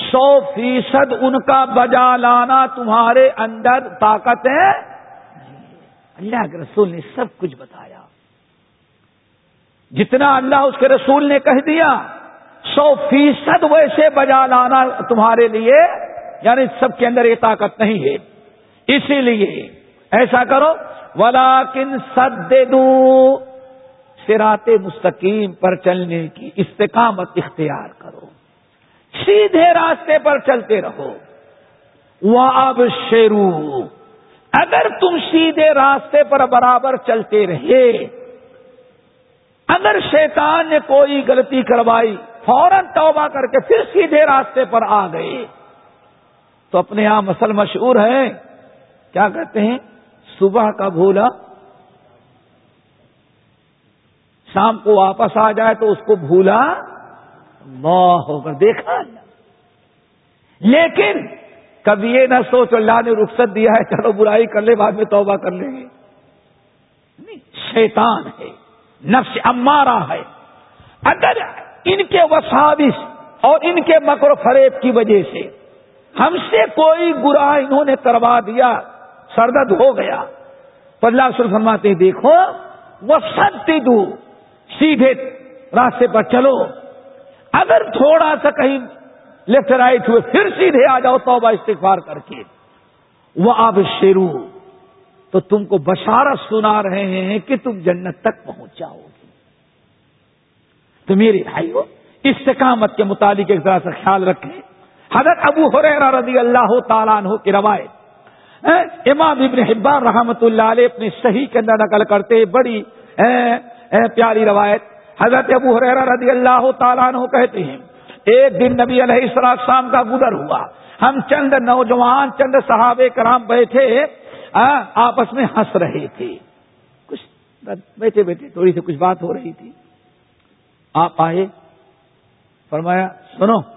سو فیصد ان کا بجا لانا تمہارے اندر طاقت ہے اللہ کے رسول نے سب کچھ بتایا۔ جتنا اللہ اس کے رسول نے کہہ دیا، سو فیصد ویسے بجا لانا تمہارے لیے یعنی سب کے اندر یہ طاقت نہیں ہے۔ اسی لیے ایسا کرو ولا کن سد سرات مستقیم پر چلنے کی استقامت اختیار کرو۔ سیدھے راستے پر چلتے رہو۔ وہ اب شیرو اگر تم سیدھے راستے پر برابر چلتے رہے، اگر شیطان نے کوئی غلطی کروائی، فوراً توبہ کر کے پھر سیدھے راستے پر آ گئے۔ تو اپنے یہاں مسل مشہور ہے۔ کیا کہتے ہیں؟ صبح کا بھولا۔ شام کو واپس آ جائے تو اس کو بھولا۔ ہو کر دیکھا۔ لیکن کبھی یہ نہ سوچ اللہ نے رخصت دیا ہے، چلو برائی کر لے، بعد میں توبہ کر لیں گے۔ شیطان ہے، نفس امارا ہے۔ اگر ان کے وسادش اور ان کے مکر فریب کی وجہ سے ہم سے کوئی گرا انہوں نے کروا دیا سردد ہو گیا، تو اللہ فرماتے ہیں، دیکھو وہ ستیہ دو سیدھے راستے پر چلو۔ اگر تھوڑا سا کہیں لیفٹ رائٹ ہوئے، پھر سیدھے آ جاؤ، توبہ، استغفار کر کے۔ وہ اب شیرو تو تم کو بشارت سنا رہے ہیں کہ تم جنت تک پہنچ جاؤ گے تو میرے بھائی استقامت کے متعلق ایک طرح سے خیال رکھیں۔ حضرت ابو حریرہ رضی اللہ تعالیٰ عنہ کی روایت۔ امام ابن حبان رحمت اللہ علیہ اپنی صحیح کے اندر نقل کرتے بڑی پیاری روایت۔ حضرت ابو حریرہ رضی اللہ تعالیٰ عنہ کہتے ہیں ایک دن نبی علیہ السلام کا گزر ہوا۔ ہم چند نوجوان، چند صحابہ کرام بیٹھے آپس میں ہنس رہے تھے۔ کچھ بیٹھے بیٹھے، تھوڑی سی کچھ بات ہو رہی تھی۔ آپ آئے۔ فرمایا، سنو۔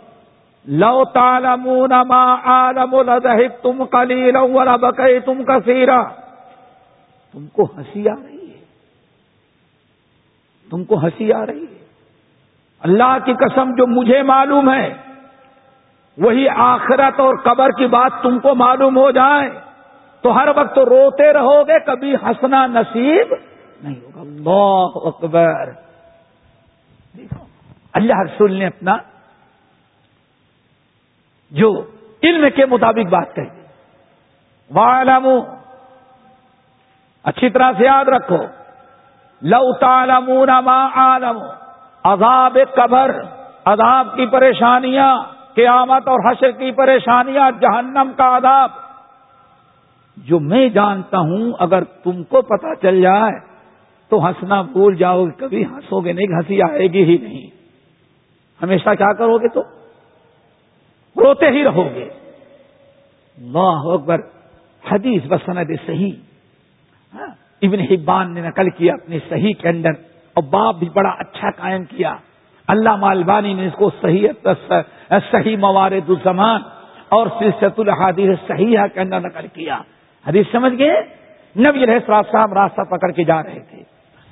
لو تالمون ما عالم تم کلی ولا بکئی تم کثیرا۔ تم کو ہنسی آ رہی ہے۔ تم کو ہنسی آ رہی ہے۔ اللہ کی قسم جو مجھے معلوم ہے، وہی آخرت اور قبر کی بات تم کو معلوم ہو جائے۔ تو ہر وقت روتے رہو گے، کبھی ہنسنا نصیب نہیں ہوگا۔ اللہ اکبر۔ اللہ رسول نے اپنا جو علم کے مطابق بات کہی۔ والم اچھی طرح سے یاد رکھو۔ لو تالم ما عالم عذاب قبر، عذاب کی پریشانیاں، قیامت اور حشر کی پریشانیاں، جہنم کا عذاب۔ جو میں جانتا ہوں، اگر تم کو پتا چل جائے، تو ہنسنا بھول جاؤ گے کبھی ہنسو گے نہیں ہنسی آئے گی ہی نہیں۔ ہمیشہ کیا کرو گے تو؟ روتے ہی رہو گے۔ اللہ اکبر، حدیث بسند صحیح۔ ہاں، ابن حبان نے نقل کیا اپنے صحیح کے اندر۔ اور باپ بھی بڑا اچھا قائم کیا۔ اللہ مالبانی نے اس کو صحیح صحیح موارد الزمان اور سلسط الحادیث صحیح کے اندر نقل کیا۔ حدیث سمجھ گئے؟ نبی علیہ صاحب راستہ پکڑ کے جا رہے تھے۔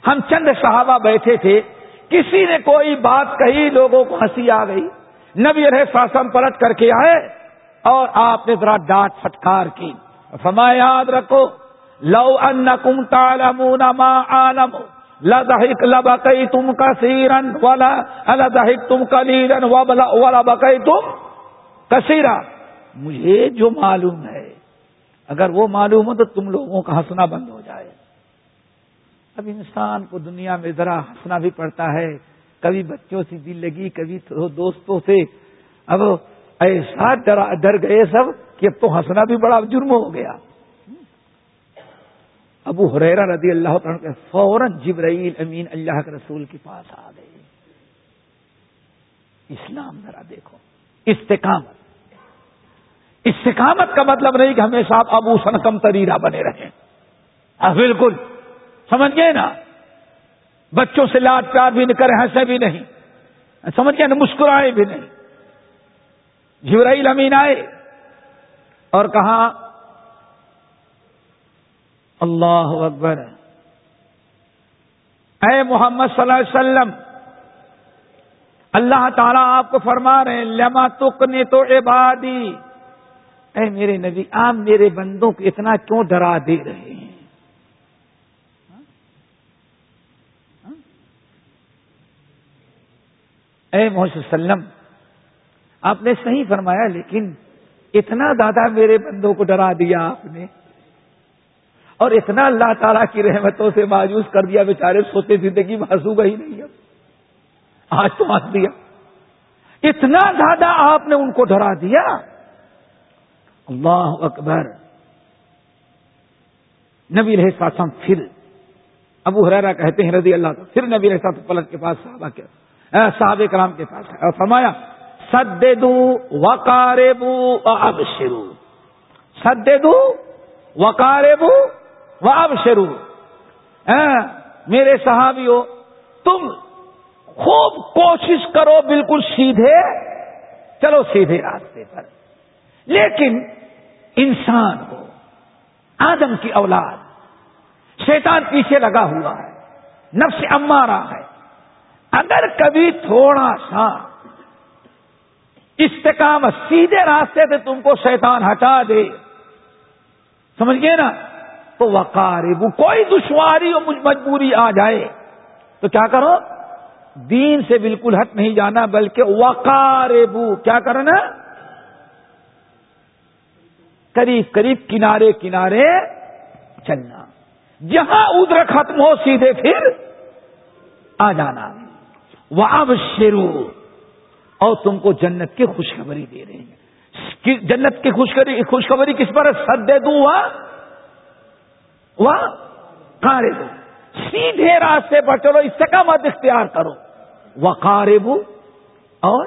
ہم چند صحابہ بیٹھے تھے، کسی نے کوئی بات کہی، لوگوں کو ہنسی آ گئی۔ نبی علیہ ساسم پلٹ کر کے آئے اور آپ نے ذرا ڈانٹ فٹکار کی۔ فما یاد رکھو، لو ان کم تالم عالم لدہک لبکئی تم کا سیرن والا لدہک تم کلیرن والا بکئی تم کثیرا مجھے جو معلوم ہے، اگر وہ معلوم ہو تو تم لوگوں کا ہنسنا بند ہو جائے۔ اب انسان کو دنیا میں ذرا ہنسنا بھی پڑتا ہے۔ کبھی بچوں سے دل لگی، کبھی دوستوں سے۔ اب ایسا ڈر گئے سب کہ اب تو ہنسنا بھی بڑا جرم ہو گیا۔ ابو حریرا رضی اللہ تعالیٰ کے فوراً جبرائیل امین اللہ کے رسول کے پاس آ گئے۔ اسلام ذرا دیکھو۔ استقامت۔ استقامت کا مطلب نہیں کہ ہمیشہ آپ ابو سنکم تریرا بنے رہیں۔ بالکل۔ سمجھ گئے نا؟ بچوں سے لاٹ پیار بھی نہیں کرے ہنسے بھی نہیں۔ سمجھ گئے نا؟ مسکرائے بھی نہیں۔ جبرائیل امین آئے اور کہا اللہ اکبر۔ اے محمد صلی اللہ علیہ وسلم، اللہ تعالیٰ آپ کو فرما رہے ہیں، لما تک نے تو عبادی۔ اے میرے نبی، آپ میرے بندوں کو اتنا کیوں ڈرا دے رہے ہیں؟ اے محسوس وسلم، آپ نے صحیح فرمایا، لیکن اتنا زیادہ میرے بندوں کو ڈرا دیا آپ نے۔ اور اتنا اللہ تعالیٰ کی رحمتوں سے مایوس کر دیا بیچارے، سوتے زندگی میں ہنسو گا ہی نہیں اب آج تو ہنس دیا۔ اتنا زیادہ آپ نے ان کو ڈرا دیا۔ اللہ اکبر۔ نبی رہے ساتھ پھر ابو حرارا کہتے ہیں رضی اللہ پھر نبی رہے ساتھ پلٹ کے پاس صحابہ کے صحاب کرام کے پاس۔ اور فرمایا سد دو وکارے بو اب شروع سد دو وکارے بو و اب شروع ہاں، میرے صحابیوں تم خوب کوشش کرو بالکل سیدھے، چلو سیدھے راستے پر۔ لیکن انسان کو آدم کی اولاد شیطان پیچھے لگا ہوا ہے، نفس امارا ہے۔ اگر کبھی تھوڑا سا استقامت سیدھے راستے سے تم کو شیطان ہٹا دے، سمجھ گئے نا؟ تو وقار کوئی دشواری اور مجبوری آ جائے۔ تو کیا کرو؟ دین سے بالکل ہٹ نہیں جانا، بلکہ وقار کیا کرنا؟ قریب قریب، کنارے کنارے چلنا۔ جہاں ادھر ختم ہو، سیدھے پھر آ جانا۔ وہ اب شروع اور تم کو جنت کی خوشخبری دے رہے ہیں۔ جنت کی خوشخبری خوشخبری کس پر سد دے دوں وہ کارے سیدھے راستے پر چلو استقامت اختیار کرو۔ وہ کاربو اور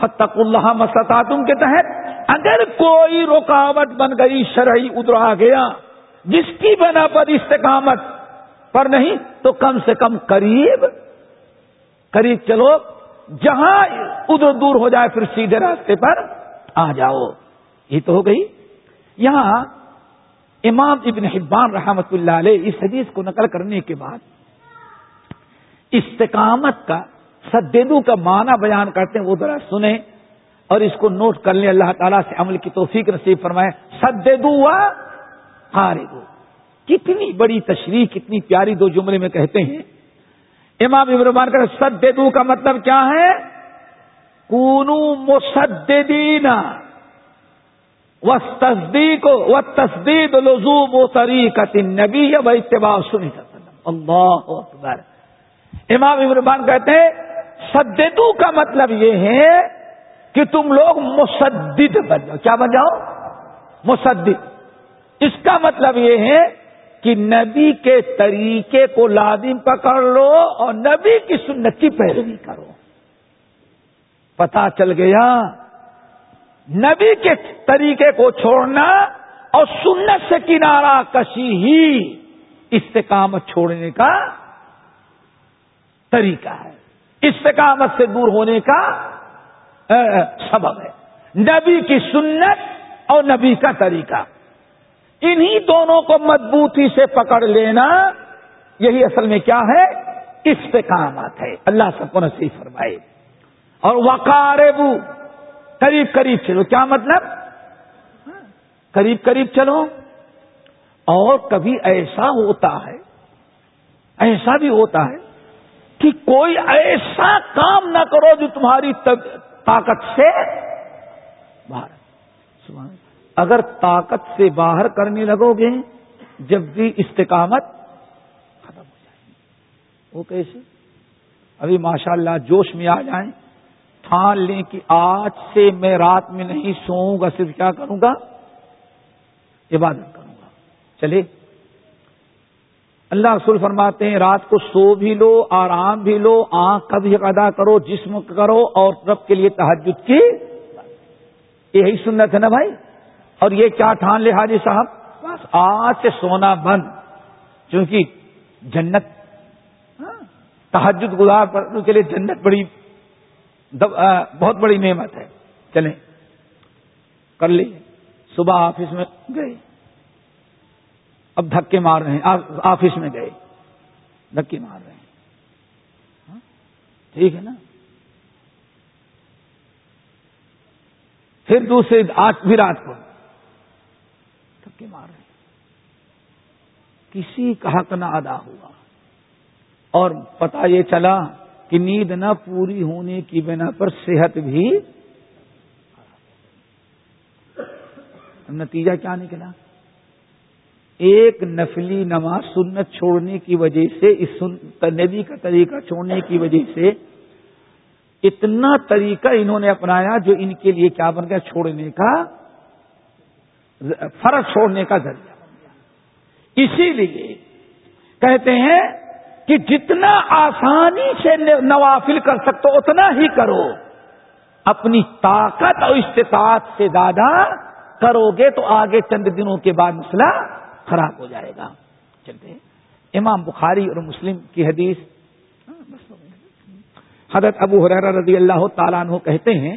فتق اللہ مسطاتم کے تحت۔ اگر کوئی رکاوٹ بن گئی، شرعی ادھر آ گیا، جس کی بنا پر استقامت پر نہیں، تو کم سے کم قریب قریب چلو۔ جہاں ادھر دور ہو جائے، پھر سیدھے راستے پر آ جاؤ۔ یہ تو ہو گئی۔ یہاں امام ابن حبان رحمت اللہ علیہ اس حدیث کو نقل کرنے کے بعد استقامت کا، سدیدو کا معنی بیان کرتے ہیں، وہ ذرا سنیں اور اس کو نوٹ کر لیں۔ اللہ تعالیٰ سے عمل کی توفیق نصیب فرمائے۔ سدیدو و خارگو کتنی بڑی تشریح، کتنی پیاری دو جملے میں کہتے ہیں۔ امام ابرمان کر سدیدو کا مطلب کیا ہے؟ کونو مسدین تصدیق و تصدید لزوم و طریقت نبی ہے وہ اتباع سنی اللہ اکبر. امام عمربان کہتے ہیں سدیدو کا مطلب یہ ہے کہ تم لوگ مسدد بن جاؤ. کیا بن جاؤ؟ مسدد اس کا مطلب یہ ہے کہ نبی کے طریقے کو لازم پکڑ لو اور نبی کی سنت کی پیروی کرو. پتا چل گیا نبی کے طریقے کو چھوڑنا اور سنت سے کنارہ کشی ہی استقامت چھوڑنے کا طریقہ ہے۔ استقامت سے دور ہونے کا سبب ہے۔ نبی کی سنت اور نبی کا طریقہ۔ انہی دونوں کو مضبوطی سے پکڑ لینا یہی اصل میں کیا ہے؟ استقامت ہے۔ اللہ سب کو نصیب فرمائے۔ اور وقار قریب قریب چلو۔ کیا مطلب؟ قریب قریب چلو۔ اور کبھی ایسا ہوتا ہے، ایسا بھی ہوتا ہے کہ کوئی ایسا کام نہ کرو جو تمہاری طاقت سے باہر۔ اگر طاقت سے باہر کرنے لگو گے، جب بھی استقامت ختم ہو جائے گی۔ وہ کیسے؟ ابھی ماشاءاللہ جوش میں آ جائیں۔ ٹھان لیں کہ آج سے میں رات میں نہیں سوؤں گا، صرف کیا کروں گا؟ عبادت کروں گا۔ چلے۔ اللہ رسول فرماتے ہیں، رات کو سو بھی لو، آرام بھی لو، آنکھ کا بھی ادا کرو، جسم کرو اور رب کے لیے تحجد کی۔ یہی سنت ہے نا بھائی؟ اور یہ کیا ٹھان لے حاجی صاحب؟ بس آج سے سونا بند۔ کیونکہ جنت ہاں، تحجد گزار پڑنے کے لیے جنت بڑی بہت بڑی نعمت ہے۔ چلیں۔ کر لیے صبح آفس میں گئے۔ اب دھکے مار رہے ہیں۔ آفس میں گئے۔ دھکے مار رہے ہیں۔ ہاں؟ ٹھیک ہے نا؟ پھر دوسرے آج بھی رات کو دھکے مار رہے ہیں۔ کسی کا حق نہ ادا ہوا۔ اور پتا یہ چلا کہ نیند نہ پوری ہونے کی بنا پر صحت بھی نتیجہ کیا نکلا؟ ایک نفلی نماز سنت چھوڑنے کی وجہ سے، اس نبی کا طریقہ چھوڑنے کی وجہ سے اتنا طریقہ انہوں نے اپنایا جو ان کے لیے کیا بن گیا؟ چھوڑنے کا فرق چھوڑنے کا ذریعہ بن گیا۔ اسی لیے کہتے ہیں کہ جتنا آسانی سے نوافل کر سکتے اتنا ہی کرو۔ اپنی طاقت اور استطاعت سے زیادہ کرو گے تو آگے چند دنوں کے بعد مسئلہ خراب ہو جائے گا۔ چلتے امام بخاری اور مسلم کی حدیث۔ حضرت ابو حرار رضی اللہ تعالیٰ عنہ کہتے ہیں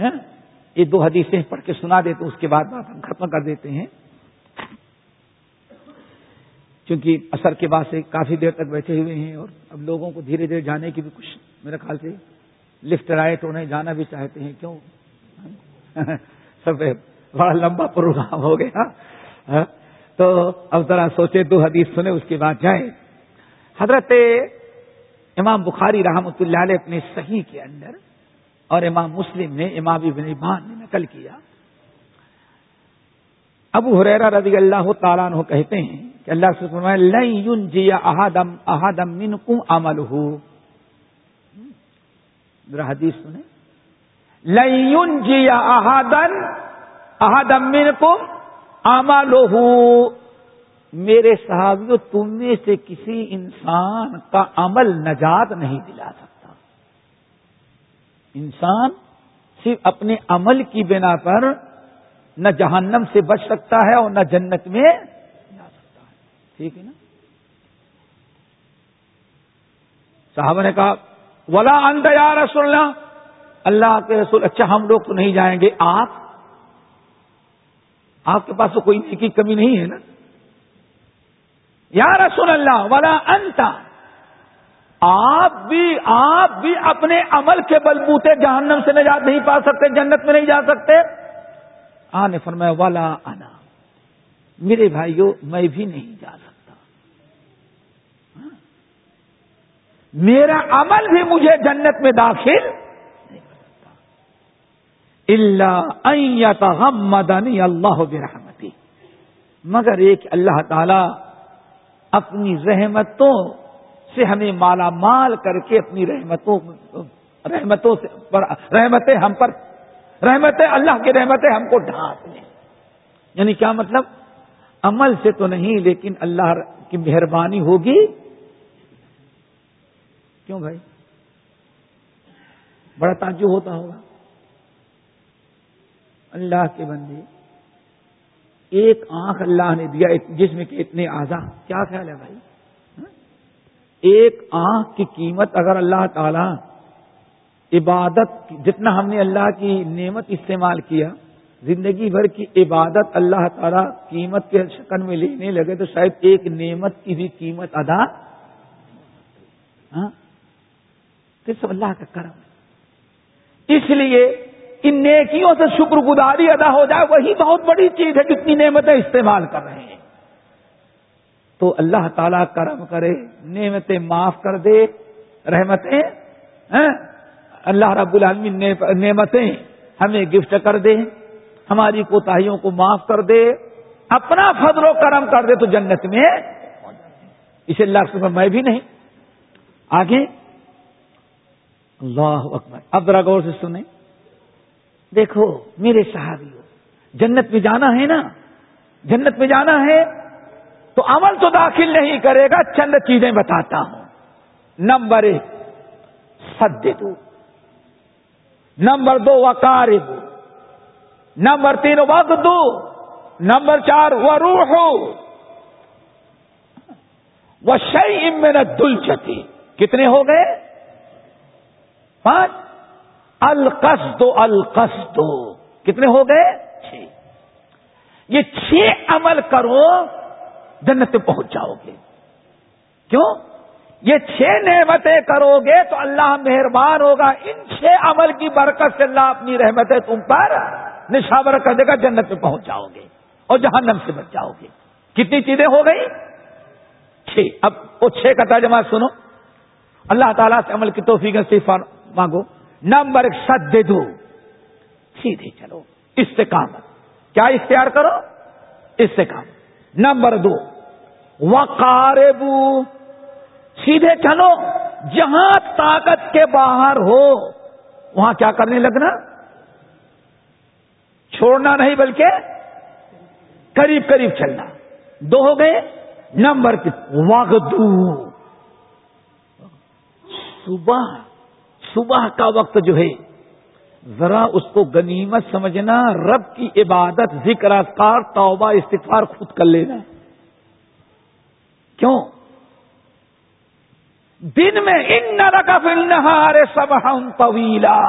ہاں، یہ دو حدیثیں پڑھ کے سنا دیتے اس کے بعد بات ہم ختم کر دیتے ہیں۔ کیونکہ اثر کے بعد سے کافی دیر تک بیٹھے ہوئے ہیں اور اب لوگوں کو دھیرے دھیرے جانے کی بھی کچھ میرے خیال سے لفٹ رائٹ انہیں جانا بھی چاہتے ہیں، کیوں؟ [laughs] سب بڑا لمبا پروگرام ہو گیا۔ تو اب ذرا سوچے دو حدیث سنے اس کے بعد جائیں۔ حضرت امام بخاری رحمت اللہ علیہ اپنے صحیح کے اندر اور امام مسلم نے، امام ابن ایمان نے نقل کیا۔ ابو حریرا رضی اللہ تعالیٰ عنہ کہتے ہیں کہ اللہ سے جی احادم احادم من کم عمل ہو حدیث سنیں۔ لئی جی احادن احادم من کم لوہو میرے صحابیوں تم میں سے کسی انسان کا عمل نجات نہیں دلا سکتا۔ انسان صرف اپنے عمل کی بنا پر نہ جہنم سے بچ سکتا ہے اور نہ جنت میں ٹھیک ہے نا؟ صاحب نے کہا، ولا انت یا رسول اللہ اللہ کے رسول اچھا ہم لوگ تو نہیں جائیں گے، آپ؟ آپ کے پاس تو کوئی نیکی کمی نہیں ہے نا؟ یا رسول اللہ، ولا انت آپ بھی آپ بھی اپنے عمل کے بلبوتے جہنم سے نجات نہیں پا سکتے، جنت میں نہیں جا سکتے۔ آنے فرمایا والا آنا میرے بھائیوں میں بھی نہیں جا سکتا ہاں؟ میرا عمل بھی مجھے جنت میں داخل اللہ مدنی اللہ برحمتی۔ مگر ایک اللہ تعالی اپنی رحمتوں سے ہمیں مالا مال کر کے اپنی رحمتوں رحمتوں سے رحمتیں ہم پر رحمتیں اللہ کی رحمتیں ہم کو ڈھانپ لیں یعنی کیا مطلب؟ عمل سے تو نہیں لیکن اللہ کی مہربانی ہوگی۔ کیوں بھائی؟ بڑا تعجب ہوتا ہوگا۔ اللہ کے بندے، ایک آنکھ اللہ نے دیا جس میں اتنے آزاد کیا خیال ہے بھائی؟ ایک آنکھ کی قیمت اگر اللہ تعالی عبادت جتنا ہم نے اللہ کی نعمت استعمال کیا، زندگی بھر کی عبادت اللہ تعالی قیمت کے شکن میں لینے لگے تو شاید ایک نعمت کی بھی قیمت ادا۔ ہاں؟ سب اللہ کا کرم اس لیے ان نیکیوں سے شکر گزاری ادا ہو جائے، وہی بہت بڑی چیز ہے جتنی نعمتیں استعمال کر رہے ہیں۔ تو اللہ تعالیٰ کرم کرے، نعمتیں معاف کر دے، رحمتیں ہاں؟ اللہ رب العالمین نعمتیں ہمیں گفٹ کر دے، ہماری کوتاہیوں کو معاف کر دے، اپنا فضل و کرم کر دے تو جنت میں اسے اللہ سے میں بھی نہیں۔ آگے اللہ اکبر۔ اب ذرا غور سے سنیں۔ دیکھو میرے صحابی جنت میں جانا ہے نا؟ جنت میں جانا ہے تو عمل تو داخل نہیں کرے گا، چند چیزیں بتاتا ہوں۔ نمبر ایک سد دو نمبر دو وکار دو نمبر تین وقت دو نمبر چار وہ روح وہ شعی میں دل کتنے ہو گئے؟ پانچ القص دو القص دو کتنے ہو گئے؟ چھ۔ یہ چھ عمل کرو جنت پہ پہنچ جاؤ گے۔ کیوں؟ یہ چھ نعمتیں کرو گے تو اللہ مہربان ہوگا۔ ان چھ عمل کی برکت سے اللہ اپنی رحمتیں تم پر نشاور کر دے گا، جنت پہ پہنچ جاؤ گے اور جہنم سے بچ جاؤ گے۔ کتنی چیزیں ہو گئی؟ چھ۔ اب وہ چھ کا ترجمہ سنو۔ اللہ تعالیٰ سے عمل کی توفیق سے مانگو۔ نمبر ایک سد دے دو۔ سیدھے چلو۔ استقامت۔ کیا اختیار کرو؟ استقامت۔ نمبر دو۔ وقاربو۔ سیدھے چلو۔ جہاں طاقت کے باہر ہو، وہاں کیا کرنے لگنا؟ چھوڑنا نہیں، بلکہ قریب قریب چلنا۔ دو ہو گئے۔ نمبر وغدو۔ صبح صبح کا وقت جو ہے، ذرا اس کو گنیمت سمجھنا، رب کی عبادت، ذکر، اذکار، توبہ، استغفار خود کر لینا۔ کیوں؟ دن میں ان نہ نہارے سب ہم طویلا۔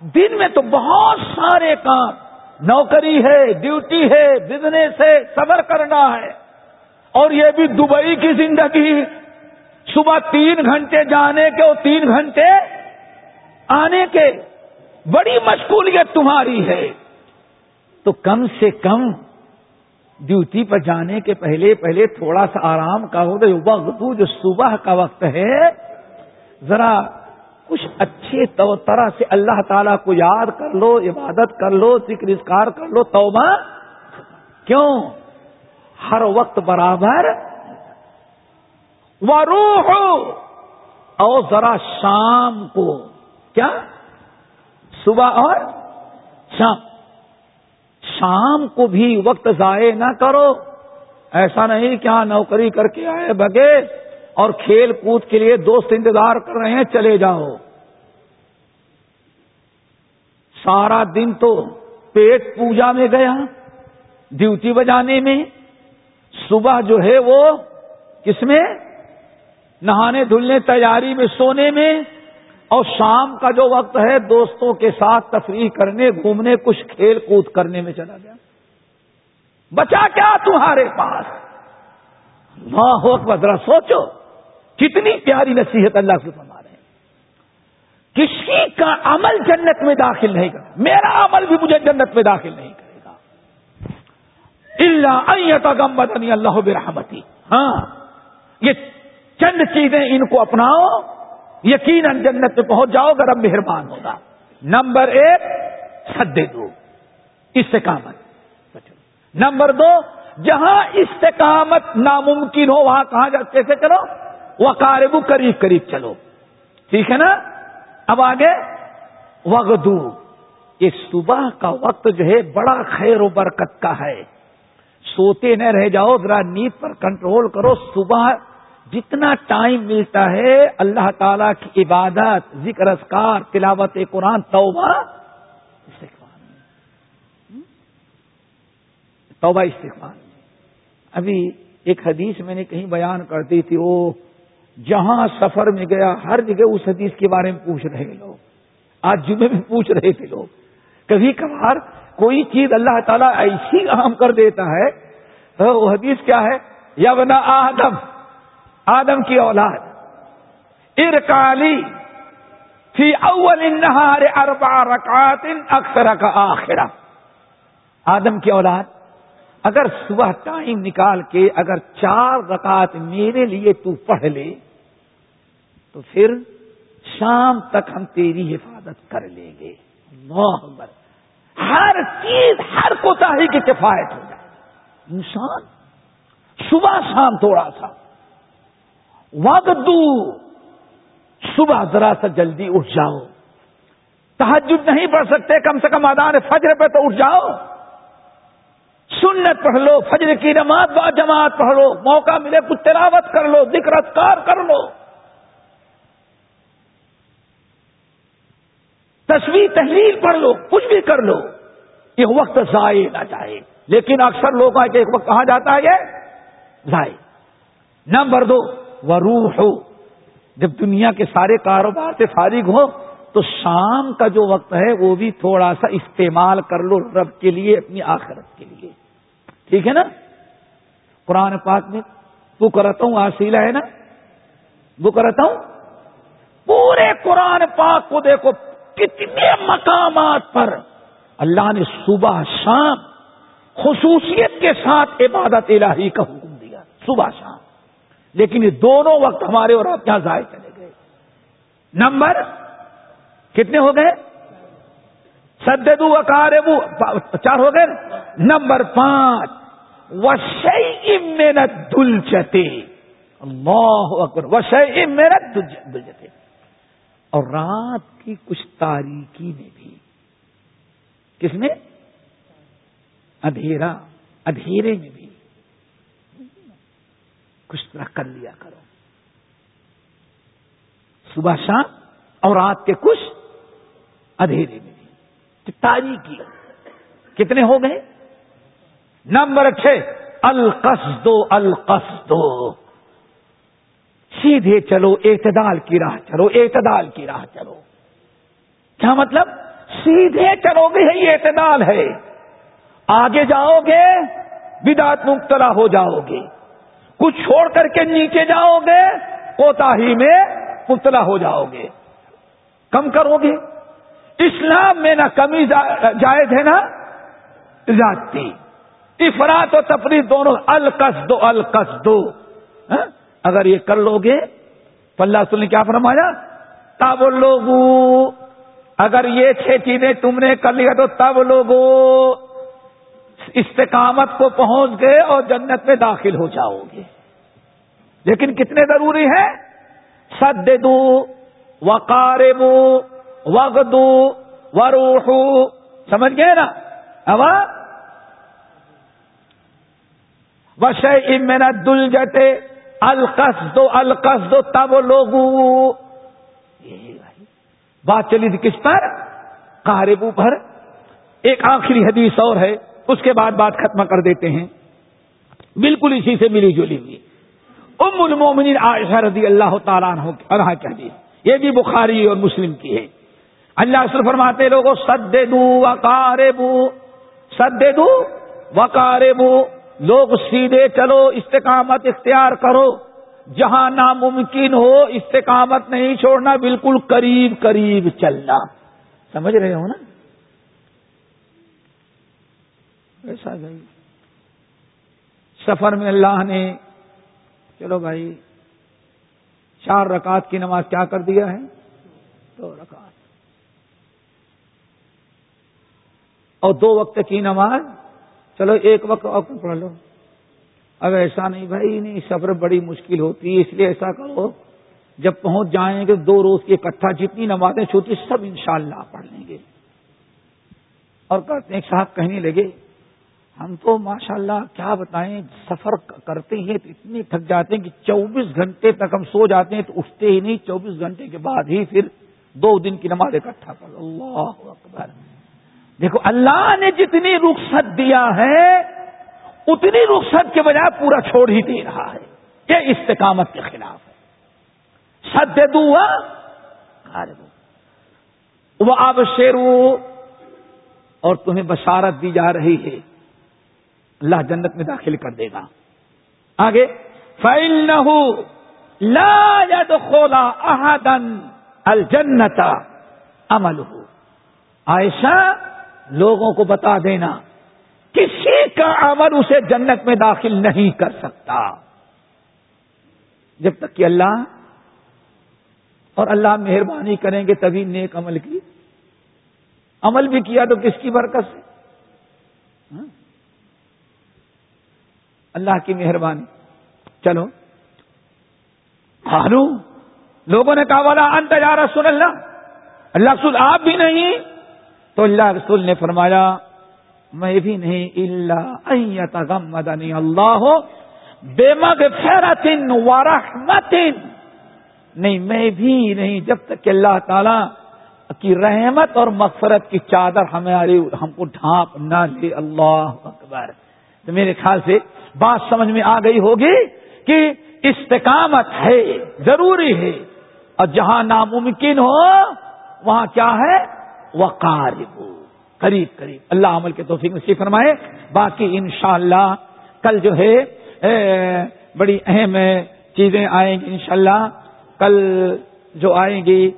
دن میں تو بہت سارے کام، نوکری ہے، ڈیوٹی ہے، بزنس ہے صبر کرنا ہے۔ اور یہ بھی دبئی کی زندگی۔ صبح تین گھنٹے جانے کے اور تین گھنٹے آنے کے بڑی مشغولیت تمہاری ہے۔ تو کم سے کم ڈیوٹی پر جانے کے پہلے پہلے تھوڑا سا آرام کا ہو وقت، جو صبح کا وقت ہے، ذرا کچھ اچھے طرح سے اللہ تعالیٰ کو یاد کر لو، عبادت کر لو، ذکر اسکار کر لو، توبہ۔ کیوں؟ ہر وقت برابر۔ وہ روح اور ذرا شام کو۔ کیا؟ صبح اور شام۔ شام کو بھی وقت ضائع نہ کرو۔ ایسا نہیں کیا ہاں نوکری کر کے آئے بگے اور کھیل کود کے لیے دوست انتظار کر رہے ہیں، چلے جاؤ۔ سارا دن تو پیٹ پوجا میں گیا، ڈیوٹی بجانے میں۔ صبح جو ہے وہ کس میں؟ نہانے دھلنے تیاری میں، سونے میں۔ اور شام کا جو وقت ہے، دوستوں کے ساتھ تفریح کرنے، گھومنے، کچھ کھیل کود کرنے میں چلا گیا۔ بچا کیا تمہارے پاس؟ وہاں ہو ذرا سوچو۔ کتنی پیاری نصیحت اللہ سے فرما رہے ہیں۔ کسی کا عمل جنت میں داخل نہیں کرے میرا عمل بھی مجھے جنت میں داخل نہیں کرے گا۔ اللہ گم بدنی اللہ برحمتی۔ ہاں یہ چند چیزیں ان کو اپناؤ۔ یقیناً جنت میں پہنچ جاؤ گا، رب مہربان ہوگا۔ نمبر ایک سدے دو استقامت۔ نمبر دو، جہاں استقامت ناممکن ہو، وہاں کہاں جا کیسے چلو؟ وہ کاربو قریب قریب چلو۔ ٹھیک ہے نا؟ اب آگے، وغدو۔ یہ صبح کا وقت جو ہے، بڑا خیر و برکت کا ہے۔ سوتے نہ رہ جاؤ، ذرا نیند پر کنٹرول کرو۔ صبح جتنا ٹائم ملتا ہے اللہ تعالی کی عبادت، ذکر اسکار تلاوت قرآن، توبہ استقبال توبہ استقبال ابھی ایک حدیث میں نے کہیں بیان کر دی تھی، وہ جہاں سفر میں گیا، ہر جگہ اس حدیث کے بارے میں پوچھ رہے لوگ۔ آج جمعے میں پوچھ رہے تھے لوگ۔ کبھی کبھار کوئی چیز اللہ تعالیٰ ایسی اہم کر دیتا ہے، وہ حدیث کیا ہے؟ یا بنا آدم۔ آدم کی اولاد۔ ارکالی فی اول نہار اربع رکعات اکثر کا آخرہ۔ آدم کی اولاد۔ اگر صبح ٹائم نکال کے اگر چار رکعت میرے لیے تو پڑھ لے، تو پھر شام تک ہم تیری حفاظت کر لیں گے۔ اللہ ہر چیز، ہر کوتا کی کفایت ہو جائے۔ انسان، صبح شام تھوڑا سا۔ وقت صبح ذرا سا جلدی اٹھ جاؤ تحجد نہیں پڑھ سکتے، کم سے کم آدان فجر پہ تو اٹھ جاؤ سنت پڑھ لو، فجر کی نماز با جماعت پڑھ لو، موقع ملے کچھ تلاوت کر لو، ذکر اذکار کر لو۔ تصویر تحلیل پڑھ لو، کچھ بھی کر لو۔ یہ وقت ضائع نہ جائے۔ لیکن اکثر لوگ آئے کہ ایک وقت کہاں جاتا ہے؟ یہ ضائع۔ نمبر دو وہ روح ہو جب دنیا کے سارے کاروبار سے فارغ ہو، تو شام کا جو وقت ہے، وہ بھی تھوڑا سا استعمال کر لو رب کے لیے، اپنی آخرت کے لیے۔ ٹھیک ہے نا؟ قرآن پاک میں وہ کرتا ہوں آسیلا ہے نا؟ وہ کرتا ہوں۔ پورے قرآن پاک کو دیکھو، کتنے مقامات پر اللہ نے صبح شام خصوصیت کے ساتھ عبادت الہی کا حکم دیا۔ صبح شام۔ لیکن یہ دونوں وقت ہمارے اور آپ یہاں ضائع چلے گئے۔ نمبر کتنے ہو گئے؟ سدو اکاربو چار ہو گئے؟ نمبر پانچ وشئی محنت دل چتے اکبر محنت دل چتے اور رات کی کچھ تاریکی میں بھی۔ کس میں؟ ادھیرا ادھیرے میں بھی۔ کچھ طرح کر لیا کرو۔ صبح شام اور رات کے کچھ ادھیرے میں۔ تاریخی کتنے ہو گئے؟ نمبر چھ القص دو دو سیدھے چلو، اعتدال کی راہ چلو، اعتدال کی راہ چلو۔ کیا مطلب؟ سیدھے چلو گے یہ اعتدال ہے۔ آگے جاؤ گے بدات مبتلا ہو جاؤ گے۔ کچھ چھوڑ کر کے نیچے جاؤ گے کوتا ہی میں مبتلا ہو جاؤ گے۔ کم کرو گے۔ اسلام میں نہ کمی جائز ہے نا جاتی افراد و تفریح دونوں الکس دو الکس دو اگر یہ کر لو گے، تو اللہ سن نے کیا فرمایا؟ تب لوگو، اگر یہ چھ چیزیں تم نے کر لیا تو تب لوگو۔ استقامت کو پہنچ گئے اور جنت میں داخل ہو جاؤ گے۔ لیکن کتنے ضروری ہے سد دو وقاربو، وغدو، وروحو۔ سمجھ گئے نا؟ اب ہاں؟ وش میرا دل جتے القص دو القص دو تب لوگو بات چلی تھی کس پر کاربو پر۔ ایک آخری حدیث اور ہے۔ اس کے بعد بات ختم کر دیتے ہیں۔ بالکل اسی سے ملی جلی ہوئی۔ ام المومنین عائشہ رضی اللہ تعالیٰ عنہ کہ یہ بھی بخاری اور مسلم کی ہے۔ اللہ صرف فرماتے لوگوں سد دو وکارے بو سد دو وکارے بو لوگ سیدھے چلو، استقامت اختیار کرو۔ جہاں ناممکن ہو، استقامت نہیں چھوڑنا، بالکل قریب قریب چلنا۔ سمجھ رہے ہو نا؟ ایسا گئی سفر میں اللہ نے، چلو بھائی، چار رکعت کی نماز کیا کر دیا ہے؟ دو رکعت۔ اور دو وقت کی نماز، چلو ایک وقت اور پڑھ لو۔ اب ایسا نہیں بھائی، نہیں، سفر بڑی مشکل ہوتی ہے، اس لیے ایسا کرو۔ جب پہنچ جائیں گے دو روز کی اکٹھا، جتنی نمازیں چھوٹی، سب انشاءاللہ پڑھ لیں گے۔ اور کہتے ہیں صاحب کہنے لگے ہم تو ماشاءاللہ اللہ کیا بتائیں، سفر کرتے ہیں تو اتنے تھک جاتے ہیں کہ چوبیس گھنٹے تک ہم سو جاتے ہیں تو اٹھتے ہی نہیں، چوبیس گھنٹے کے بعد ہی پھر دو دن کی نماز اکٹھا کر، اللہ اکبر۔ دیکھو، اللہ نے جتنی رخصت دیا ہے، اتنی رخصت کے بجائے پورا چھوڑ ہی دے رہا ہے۔ یہ استقامت کے خلاف ہے۔ سد دوں وہ اب شیرو اور تمہیں بشارت دی جا رہی ہے۔ اللہ جنت میں داخل کر دے گا۔ آگے فائل نہ لا ید خولا الجنتا عمل ہو ایسا لوگوں کو بتا دینا، کسی کا عمل اسے جنت میں داخل نہیں کر سکتا۔ جب تک کہ اللہ اور اللہ مہربانی کریں گے تبھی نیک عمل کی۔ عمل بھی کیا تو کس کی برکت سے؟ ہاں؟ اللہ کی مہربانی۔ چلو۔ ہارو لوگوں نے کہا، والا انت یا رسول اللہ؟ اللہ رسول آپ بھی نہیں۔ تو اللہ رسول نے فرمایا، میں بھی نہیں اللہ مدنی اللہ بے مگ فیرتن ورحمتن نہیں، میں بھی نہیں، جب تک کہ اللہ تعالی کی رحمت اور مغفرت کی چادر ہمارے ہم کو ڈھانپ نہ لے۔ اللہ اکبر۔ تو میرے خیال سے بات سمجھ میں آ گئی ہوگی کہ استقامت ہے، ضروری ہے۔ اور جہاں ناممکن ہو، وہاں کیا ہے؟ وہ قارب قریب قریب۔ اللہ عمل کے توفیق میں فرمائے۔ باقی انشاءاللہ کل جو ہے بڑی اہم چیزیں آئیں گی انشاءاللہ۔ کل جو آئیں گی،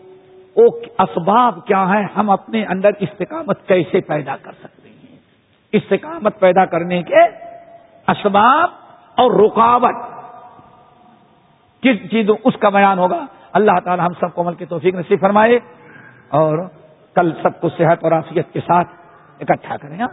وہ اسباب کیا ہیں؟ ہم اپنے اندر استقامت کیسے پیدا کر سکتے ہیں؟ استقامت پیدا کرنے کے اسباب اور رکاوٹ کس چیزوں اس کا بیان ہوگا؟ اللہ تعالی ہم سب کو عمل کی توفیق نصیب فرمائے اور کل سب کو صحت اور آفیت کے ساتھ اکٹھا کریں ہاں؟